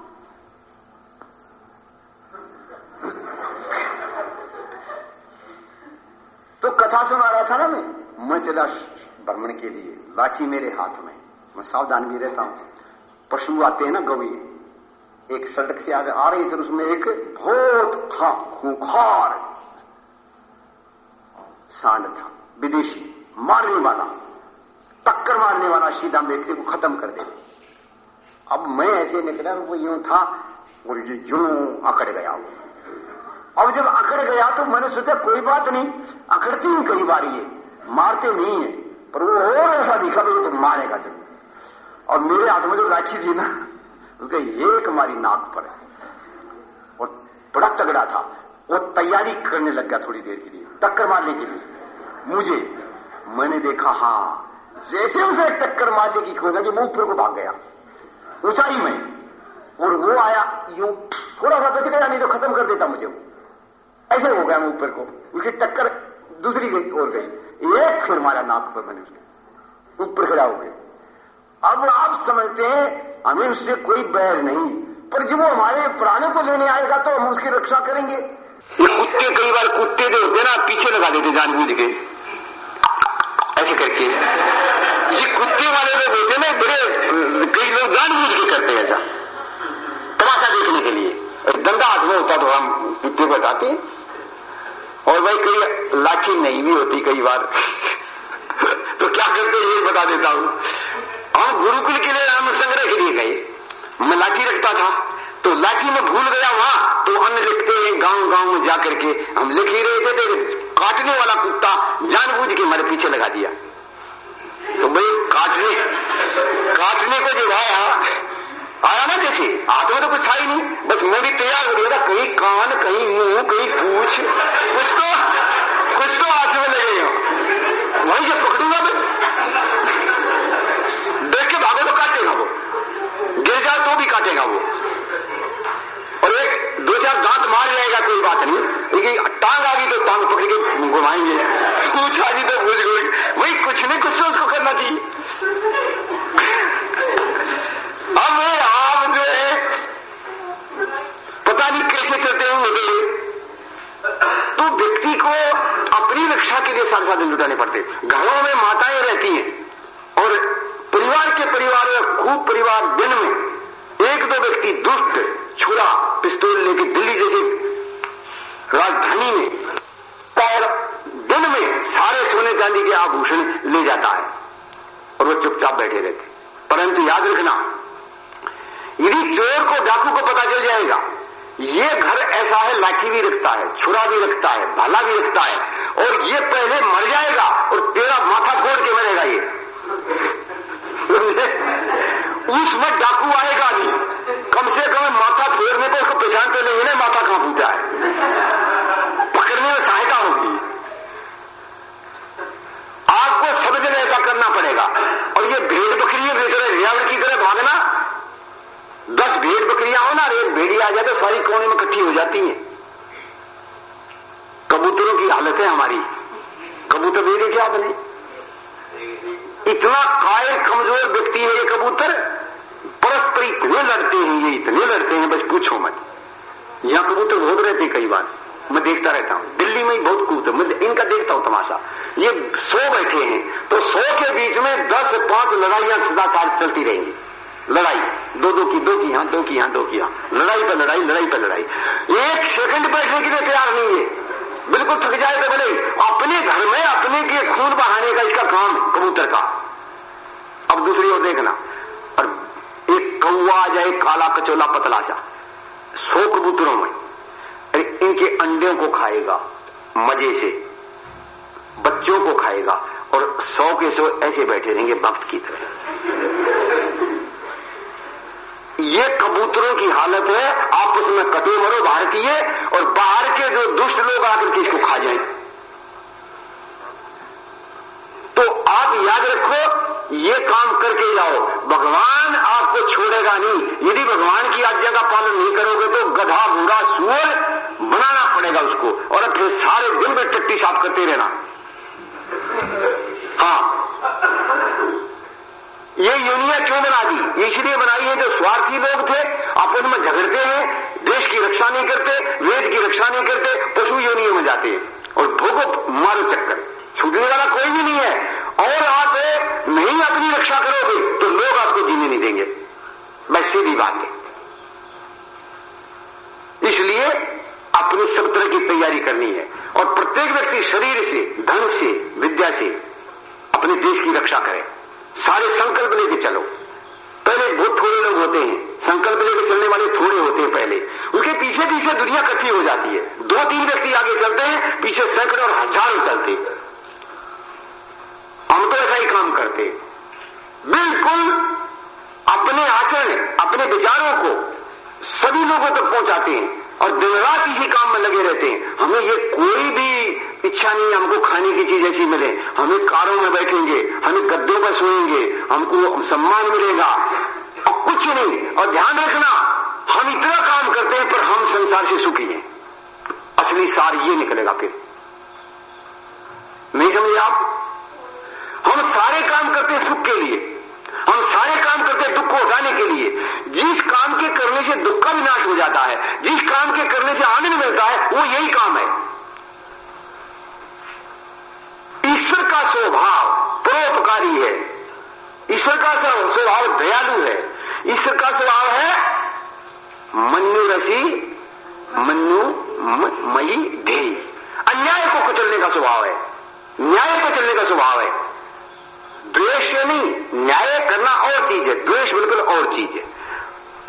तो कथा सुना रहा था ना मैं मैं चला भ्रमण के लिए, लाठी मेरे हाथ में। मैं सावधान भी रहता हूँ। पशु आते हैं ना गवी एक सड़क से आ रही थी उसमें एक बहुत खूंखार सांड था, विदेशी, मारने वाला, टक्कर मारने वाला सीधा व्यक्ति को खत्म कर दे। अब मैं ऐसे निकला वो यूँ था और ये यूँ अकड़ गया वो। अब जब अकड़ गया तो मैंने सोचा, कोई बात नहीं, अकड़ती हूँ कई बार ये, मारते नहीं है, पर वो और ऐसा दिखा भाई तो मारेगा ज़रूर। और मेरे हाथ में जो लाठी थी ना, उसके एक हमारी नाक पर और बड़ा तगड़ा था। वो तैयारी करने लग गया थोड़ी देर के लिए, टक्कर मारने के लिए। मुझे, मैंने देखा हाँ जैसे उसे टक्कर मारने की खोजा कि मैं ऊपर को भाग गया। ऊंचाई में। और वो आया, यूँ थोड़ा सा बच गया, नहीं तो खत्म कर देता मुझे ऐसे हो गया मैं ऊपर को। उसकी टक्कर दूसरी और गई। एक फिर मारा नाक पर मैंने उसके। ऊपर खड़ा हो गया। अब आप समझते हैं, हमें उससे कोई बैर नहीं। पर जब वो हमारे प्राणों को लेने आएगा तो हम उसकी रक्षा करेंगे। कुत्ते कई बार कुत्ते जो होते ना पीछे लगा देते जानबूझ के। ऐसे करके। ये कुत्ते वाले लोग होते ना, बड़े, कई लोग जानबूझ के करते हैं ऐसा। तमाशा देखने के लिए। दंगा हाथ में होता तो हम कुत्ते को हटाते और भाई कई लाठी नहीं भी होती कई बार। तो क्या करते ये बता देता हूँ। हम गुरुकुल के लिए राम संग्रह के लिए गए। मैं लाठी रखता था। तो लाठी में भूल गया वहाँ तो अन्य लिखते हैं गाँव गाँव में जाकर के हम लिख ही रहे थे तो काटने वाला कुत्ता जानबूझ के मेरे पीछे लगा दिया। तो भाई, काटने काटने को जो आया आया ना जैसे, हाथ में तो कुछ था ही नहीं, बस मैं भी तैयार हो गया कहीं कान, कहीं मुँह, कहीं पूछ, कुछ तो कुछ तो हाथ में लगे वहीं से पकड़ूँगा मैं देख के भागो तो काटेगा वो जाए तो भी काटेगा वो। और एक, दो चार दांत मार जाएगा, कोई बात नहीं। लेकिन टांग आ गई तो टांग पकड़ के घुमाएँगे। पूछ आ गई तो पूछ गई वही कुछ नहीं कुछ तो उसको करना चाहिए। अब आप जो है, पता नहीं कैसे करते होंगे तो व्यक्ति को अपनी रक्षा के लिए साधन जुटाने पड़ते घरों में माताएँ रहती हैं। और परिवार के परिवार खूब परिवार दिन में एक दो व्यक्ति दुष्ट, छुरा, पिस्तौल लेके दिल्ली जैसे राजधानी में और दिन में सारे सोने चांदी के आभूषण ले जाता है और वो चुपचाप बैठे रहते परंतु याद रखना, यदि चोर को डाकू को पता चल जाएगा, ये घर ऐसा है, लाठी भी रखता है, छुरा भी रखता है, भाला भी रखता है, और ये पहले मर जाएगा और तेरा माथा फोड़ के मरेगा ये। उसमें डाकू आएगा नहीं। कम से कम माथा फेरने पर उसको पहचान तो नहीं है माथा कहाँ पूजा है। पकड़ने में सहायता होगी। आपको सब जगह ऐसा करना पड़ेगा। और ये भेड़ बकरियाँ की तरह रियावट की तरह भागना। दस भेड़ बकरियाँ हो ना, एक भेड़ी आ जाए तो सारी कोने में इकट्ठी हो जाती है। कबूतरों की हालत है हमारी। कबूतर भेड़े क्या बने? इतना कायर कमज़ोर व्यक्ति है ये कबूतर परस्पर इतने लड़ते हैं ये? इतने लड़ते हैं, बस पूछो मत। यहाँ कबूतर बहुत रहते कई बार। मैं देखता रहता हूँ। दिल्ली में ही बहुत कबूतर, मैं इनका देखता हूँ तमाशा। ये सौ बैठे हैं। तो सौ के बीच में दस पाँच लड़ाइयाँ सदा चलती रहेंगी। लड़ाई। दो दो की दो की यहाँ, दो की यहाँ, दो की यहाँ। लड़ाई पर लड़ाई लड़ाई पर लड़ाई। एक सेकंड बैठने के लिए तैयार नहीं है। बिल्कुल थक जाएगा तो बोले, अपने घर में अपने के खून बहाने का इसका काम कबूतर का। अब दूसरी ओर देखना, और एक कौआ जाए, काला कचोला पतला सा, सौ कबूतरों में अरे इनके अंडों को खाएगा, मज़े से, बच्चों को खाएगा, और सौ के सौ ऐसे बैठे रहेंगे भक्त की तरह। ये कबूतरों की हालत है, आप उसमें कटे मरो भारतीय और बाहर के जो दुष्ट लोग आकर के इसको खा जाए। तो आप याद रखो, ये काम करके जाओ। भगवान आपको छोड़ेगा नहीं। यदि भगवान की आज्ञा का पालन नहीं करोगे तो गधा बूढ़ा सुअर बनाना पड़ेगा उसको और फिर सारे दिन में टट्टी साफ़ करते रहना हाँ ये यूनिया क्यों बना दी। ये इसलिए बनाई है जो स्वार्थी लोग थे, आपस में झगड़ते हैं, देश की रक्षा नहीं करते, वेद की रक्षा नहीं करते, पशु योनियों में जाते हैं। और भोगो, मारो चक्कर। छूटने वाला कोई भी नहीं है। और आप नहीं अपनी रक्षा करोगे तो लोग आपको जीने नहीं देंगे। बस सीधी बात है। इसलिए अपनी सब तरह की तैयारी करनी है। और प्रत्येक व्यक्ति शरीर से, धन से, विद्या से अपने देश की रक्षा करे। सारे संकल्प लेके चलो। पहले बहुत थोड़े लोग होते हैं, संकल्प लेके चलने वाले थोड़े होते हैं पहले। उनके पीछे पीछे दुनिया इकट्ठी हो जाती है। दो तीन व्यक्ति आगे चलते हैं, पीछे सैकड़े और हज़ारों चलते हम तो ऐसा ही काम करते बिल्कुल अपने आचरण, अपने विचारों को सभी लोगों तक पहुंचाते हैं। और दिन रात इसी काम में लगे रहते हैं। हमें ये कोई भी इच्छा नहीं हमको खाने की चीज़ ऐसी मिले। हमें कारों में बैठेंगे, हमें गद्दों पर सोएँगे, हमको सम्मान मिलेगा। और कुछ नहीं। और ध्यान रखना, हम इतना काम करते हैं, पर हम संसार से सुखी हैं। असली सार ये निकलेगा फिर। नहीं समझे आप? हम सारे काम करते हैं सुख के लिए। हम सारे काम करते हैं दुख को हटाने के लिए। जिस काम के करने से दुख का विनाश हो जाता है, जिस काम के करने से आनंद मिलता है, वो यही काम है। ईश्वर का स्वभाव परोपकारी है। ईश्वर का स्वभाव दयालु है। ईश्वर का स्वभाव है मनु रसी मनु मई ध्येय अन्याय को कुचलने का स्वभाव है। न्याय को चलने का स्वभाव है। द्वेष नहीं न्याय करना और चीज़ है। द्वेष बिल्कुल और चीज़ है।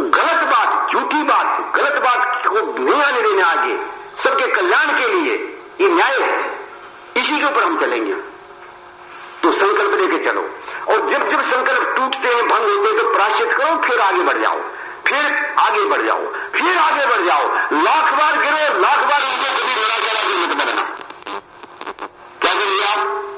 गलत बात, झूठी बात, गलत बात को नहीं आने देने आगे। सबके कल्याण के लिए ये न्याय है। इसी के ऊपर हम चलेंगे। तो संकल्प लेके चलो। और जब जब संकल्प टूटते हैं, भंग होते हैं तो प्राश्चित करो, फिर आगे बढ़ जाओ। फिर आगे बढ़ जाओ। फिर आगे बढ़ जाओ। लाख बार गिरो, लाख बार उनको कभी लड़ा चला मत क्या करिए आप?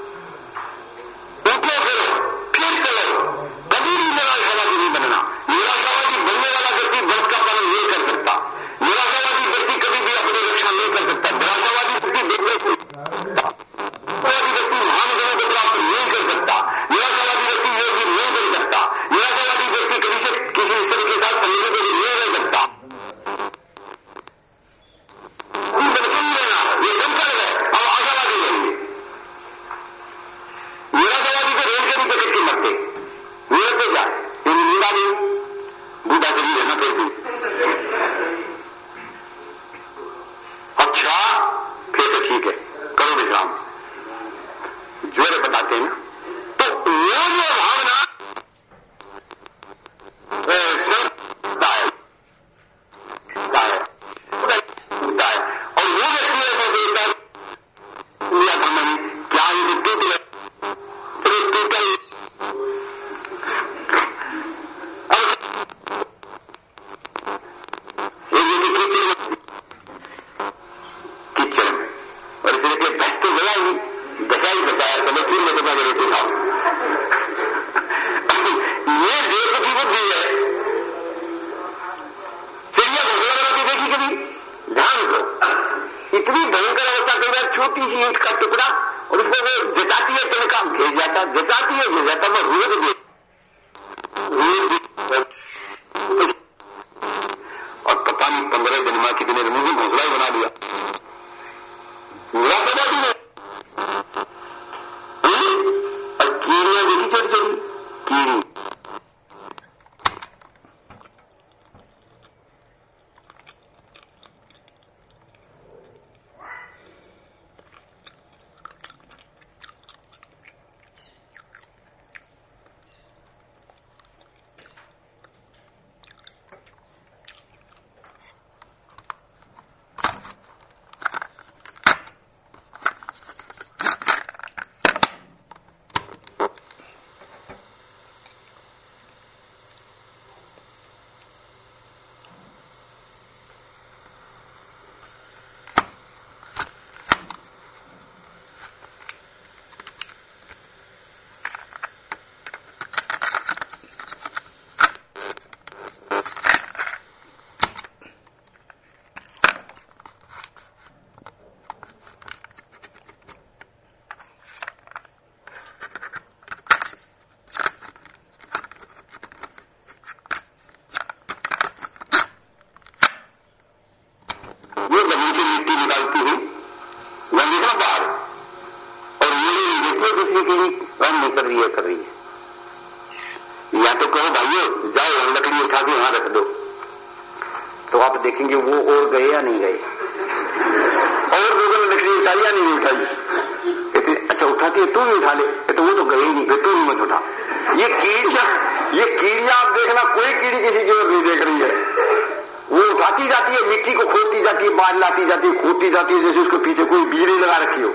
है खोदती जाती है जैसे उसके पीछे कोई बिजली लगा रखी हो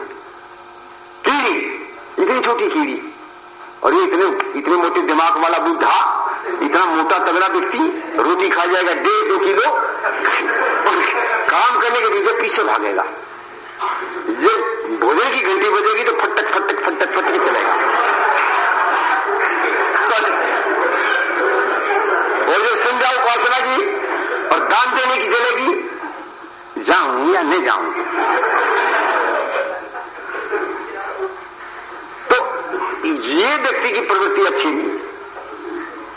कीड़ी इतनी छोटी कीड़ी और ये इतने इतने मोटे दिमाग वाला बुद्धा इतना मोटा तगड़ा व्यक्ति रोटी खा जाएगा डेढ़ दो किलो काम करने के पीछे पीछे भागेगा जब भोजन की घंटी बजेगी तो फटक फटक फटक फटक चलेगा और जो समझा उपासना की और दान देने की चलेगी जाऊँ या नहीं जाऊँ तो ये व्यक्ति की प्रवृत्ति अच्छी नहीं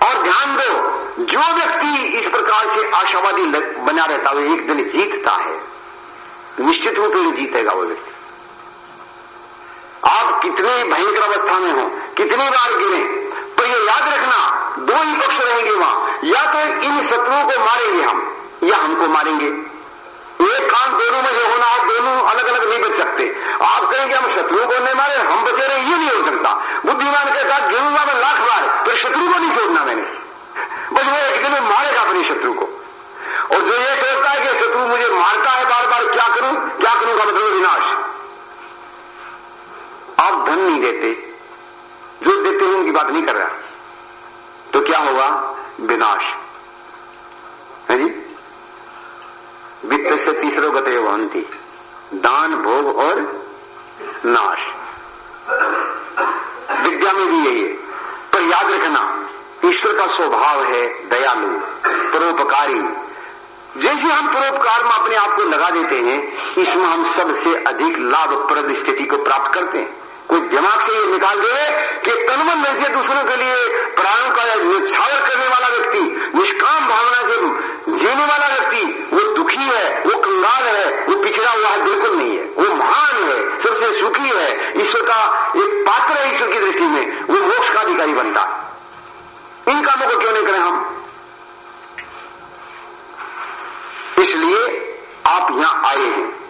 और ध्यान दो जो व्यक्ति इस प्रकार से आशावादी बना रहता है एक दिन जीतता है निश्चित रूप में जीतेगा वो व्यक्ति आप कितने भयंकर अवस्था में हो कितनी बार गिरे पर ये याद रखना दो ही पक्ष रहेंगे वहाँ या तो इन शत्रुओं को मारेंगे हम या हमको मारेंगे एक काम दोनों में जो होना आप दोनों अलग अलग नहीं बच सकते आप कहेंगे हम शत्रुओं को नहीं मारे हम बचे रहे ये नहीं हो सकता बुद्धिमान के साथ गिरूँगा मैं लाख बार फिर शत्रु को नहीं छोड़ना मैंने बस वो एक दिन में मारेगा अपने शत्रु को और जो ये सोचता है कि शत्रु मुझे मारता है बार बार क्या करूँ क्या करूँ का मतलब विनाश आप धन नहीं देते जो देते हैं उनकी बात नहीं कर रहा। तो क्या होगा? विनाश। है जी? वित्त से तीसरो गते वहंती। दान, भोग और नाश। विद्या में भी यही है। पर याद रखना, ईश्वर का स्वभाव है दयालु, परोपकारी। जैसे हम परोपकार में अपने आप को लगा देते हैं, इसमें हम सबसे अधिक लाभप्रद स्थिति को प्राप्त करते हैं। कोई दिमाग से ये निकाल दे कि तनमन में से दूसरों के लिए प्राणों का निछावर करने वाला व्यक्ति, निष्काम भावना से जीने वाला व्यक्ति, वो दुखी है, वो कंगाल है, वो पिछड़ा हुआ है, बिल्कुल नहीं है। वो महान है, सबसे सुखी है, ईश्वर का एक पात्र है ईश्वर की दृष्टि में, वो मोक्ष का अधिकारी बनता। इन कामों को क्यों नहीं करें हम? इसलिए आप यहाँ आए हैं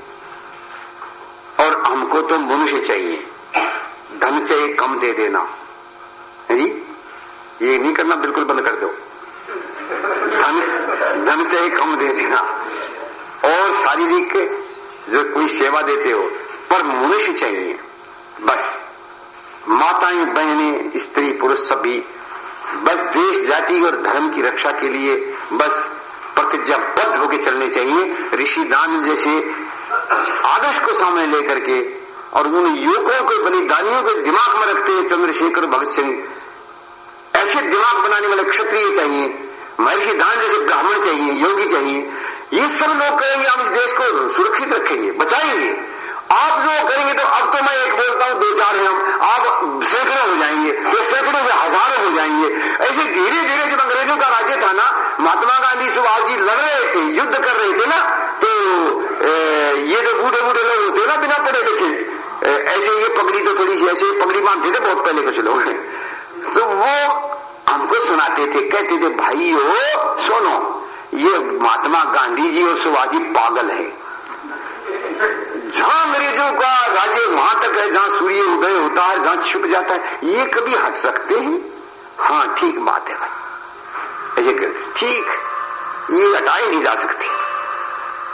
और हमको तो मनुष्य चाहिए। धन चाहिए कम दे देना। है जी? ये नहीं करना, बिल्कुल बंद कर दो। धन धन चाहिए कम दे देना। और शारीरिक जो कोई सेवा देते हो, पर मनुष्य चाहिए। बस। माताएँ, बहनें, स्त्री, पुरुष सभी, बस देश, जाति और धर्म की रक्षा के लिए बस प्रतिज्ञाबद्ध होकर चलने चाहिए। ऋषि दान जैसे आदर्श को सामने लेकर के और उन युवकों के बलिदानियों के दिमाग में रखते हैं चंद्रशेखर भगत सिंह। ऐसे दिमाग बनाने वाले क्षत्रिय चाहिए महर्षि दान जैसे ब्राह्मण चाहिए योगी चाहिए। ये सब लोग करेंगे हम इस देश को सुरक्षित रखेंगे बचाएँगे। आप जो करेंगे तो अब तो मैं एक बोलता हूँ दो चार हैं। हम आप सैकड़ों हो जाएँगे तो सैकड़ों से हज़ारों हो जाएँगे। ऐसे धीरे धीरे जब अंग्रेज़ों का राज्य था ना महात्मा गांधी सुभाष जी लड़ रहे थे युद्ध कर रहे थे ना तो ए, ये जो बूढ़े बूढ़े लोग होते ना बिना पढ़े लिखे। ऐसे ये पगड़ी तो थोड़ी सी ऐसे पगड़ी बांधते थे बहुत पहले कुछ लोग। तो वो हमको सुनाते थे, कहते थे, भाइयों, सुनो, ये महात्मा गांधी जी और सुभाष जी पागल है। जहाँ अंग्रेज़ों का राज्य, वहाँ तक है, जहाँ सूर्य उदय होता है, जहाँ छुप जाता है, ये कभी हट सकते हैं? हाँ ठीक बात है भाई। ठीक, ये हटाए नहीं जा सकते।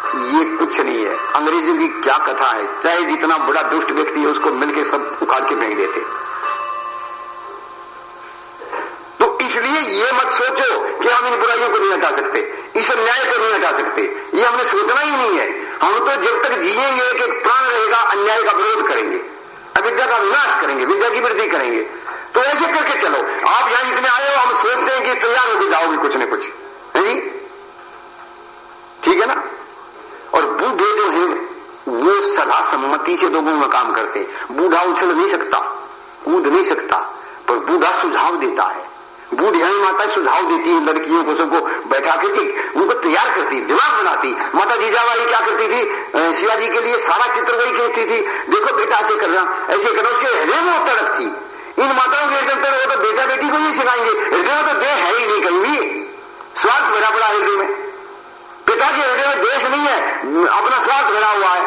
ये कुछ नहीं है। अंग्रेज़ों की क्या कथा है? चाहे जितना बड़ा दुष्ट व्यक्ति है, उसको मिलके सब उखाड़ के फेंक देते। तो इसलिए ये मत सोचो कि हम इन बुराइयों को नहीं हटा सकते। इस अन्याय को नहीं हटा सकते। ये हमने सोचना ही नहीं है। हम तो जब तक जिएँगे, एक एक प्राण रहेगा, अन्याय का विरोध करेंगे। अविद्या का विनाश करेंगे, विद्या की वृद्धि करेंगे। तो ऐसे करके चलो। आप यहाँ इतने आए हो, हम सोचते हैं कि तैयार होकर जाओगे कुछ न कुछ। है जी ठीक है ना? और बूढ़े जो हैं, वो सदा सम्मति से लोगों में काम करते बूढ़ा उछल नहीं सकता, कूद नहीं सकता, पर बूढ़ा सुझाव देता है। बूढ़ियाई माता सुझाव देती है, लड़कियों को सबको बैठा करके उनको तैयार करती, दिमाग बनाती। माता जीजाबाई क्या करती थी? शिवाजी के लिए सारा चित्र वही कहती थी। देखो बेटा ऐसे करना ऐसे करना, उसके हृदय में तड़प थी। इन माताओं के हृदय तड़प तो बेटा बेटी को ही सिखाएँगे। हृदय तो देह है ही नहीं कहीं भी। स्वार्थ बड़ा पड़ा हृदय में। पिता के हृदय में देश नहीं है, अपना स्वार्थ भरा हुआ है।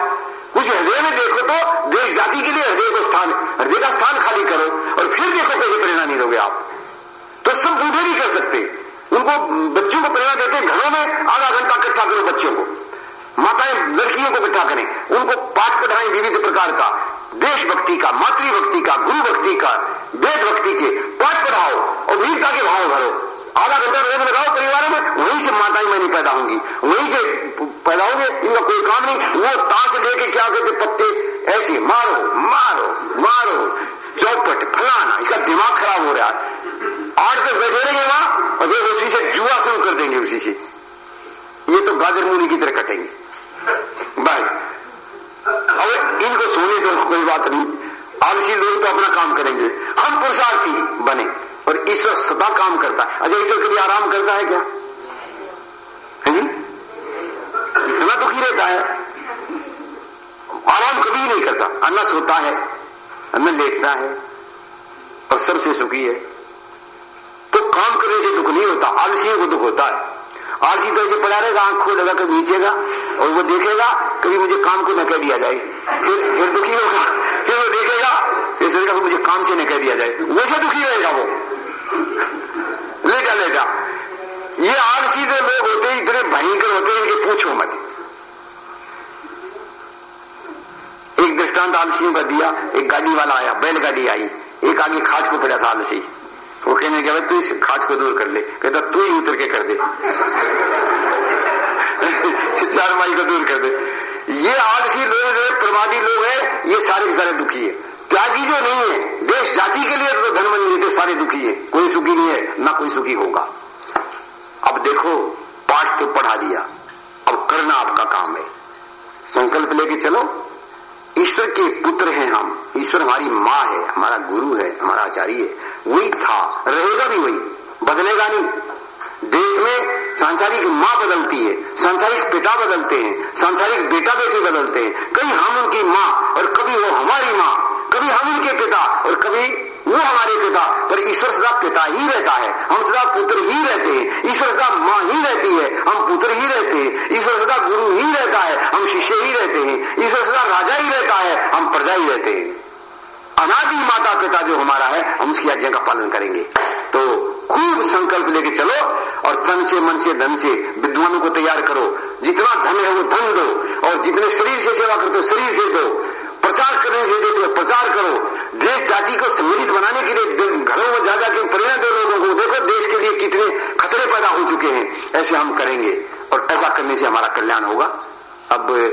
कुछ हृदय में देखो तो देश जाति के लिए हृदय को स्थान, हृदय का स्थान खाली करो और फिर देखो कैसे प्रेरणा नहीं दोगे आप। तो सब बूढ़े नहीं कर सकते। उनको बच्चों को प्रेरणा देते घरों में आधा घंटा इकट्ठा करो बच्चों को। माताएँ लड़कियों को इकट्ठा करें। उनको पाठ पढ़ाएँ विविध प्रकार का, देशभक्ति का, मातृभक्ति का गुरु भक्ति का वेद भक्ति के, पाठ पढ़ाओ और वीरता के भाव भरो। आधा घंटा रोज लगाओ, परिवारों में। वहीं से माताएँ मैंने पैदा होंगी। वहीं से पैदा होंगे, इनका कोई काम नहीं। वो ताश लेके क्या कहते पत्ते ऐसे, मारो मारो मारो। चौपट, फलाना, इसका दिमाग खराब हो रहा है। आठ तक बैठे रहेंगे वहाँ, और देखो उसी से जुआ शुरू कर देंगे उसी से। ये तो गाजर मूली की तरह कटेंगे। भाई अब इनको सोने दो, कोई बात नहीं। आलसी लोग तो अपना काम करेंगे। हम पुरुषार्थी बने। और ईश्वर सदा काम करता है। अच्छा ईश्वर कभी आराम करता है क्या? इतना दुखी रहता है। आराम कभी नहीं करता। अन्न सोता है, अन्न लेटता है और सबसे सुखी है। तो काम करने से दुख नहीं होता, आलसियों को दुख होता है। आलसी तो ऐसे पड़ा रहेगा, आँख खोल लगा कर नीचेगा और वो देखेगा, कभी मुझे काम को न कह दिया जाए। फिर फिर दुखी होगा, फिर वो देखेगा, फिर सोचेगा मुझे काम से न कह दिया जाए। वैसे दुखी रहेगा वो। लेटा लेटा ये आलसी जो लोग होते हैं, इतने भयंकर होते हैं, इनके पूछो मत। एक दृष्टांत आलसियों का दिया, एक गाड़ी वाला आया, बैलगाड़ी आई, एक आगे खाट को पड़ा था आलसी। वो कहने लगा तू इस खाट को दूर कर ले। कहता, तू ही उतर के कर दे। चार माई को दूर कर दे। ये आलसी लोग प्रमादी लोग हैं, ये सारे के सारे दुखी है। त्यागी जो नहीं है, देश जाति के लिए तो धन नहीं देते सारे दुखी है। कोई सुखी नहीं है, ना कोई सुखी होगा। अब देखो, पाठ तो पढ़ा दिया। अब करना आपका काम है। संकल्प लेके चलो। ईश्वर के पुत्र हैं हम। ईश्वर हमारी माँ है, हमारा गुरु है, हमारा आचार्य है। वही था। रहेगा भी वही। बदलेगा नहीं। देश में सांसारिक माँ बदलती है। सांसारिक पिता बदलते हैं। सांसारिक बेटा बेटी बदलते हैं। कभी हम उनकी माँ और कभी वो हमारी माँ। कभी हम उनके पिता और कभी वो हमारे पिता, पर ईश्वर सदा पिता ही रहता है। हम सदा पुत्र ही रहते हैं। ईश्वर सदा माँ ही रहती है। हम पुत्र ही रहते हैं। ईश्वर सदा गुरु ही रहता है। हम शिष्य ही रहते हैं। ईश्वर सदा राजा ही रहता है। हम प्रजा ही रहते हैं। अनादि माता पिता जो हमारा है, हम उसकी आज्ञा का पालन करेंगे। तो खूब संकल्प लेके चलो और तन से, मन से, धन से विद्वानों को तैयार करो। जितना धन है वो धन दो और जितने शरीर से सेवा करते हो, शरीर से दो। प्रचार करने के देश में प्रचार करो। देश जाति को सम्मिलित बनाने के लिए घरों में जा जाकर प्रेरणा दो लोगों को। देखो देश के लिए कितने खतरे पैदा हो चुके हैं। ऐसे हम करेंगे और ऐसा करने से हमारा कल्याण होगा। अब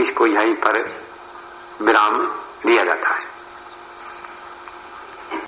इसको यहीं पर विराम दिया जाता है।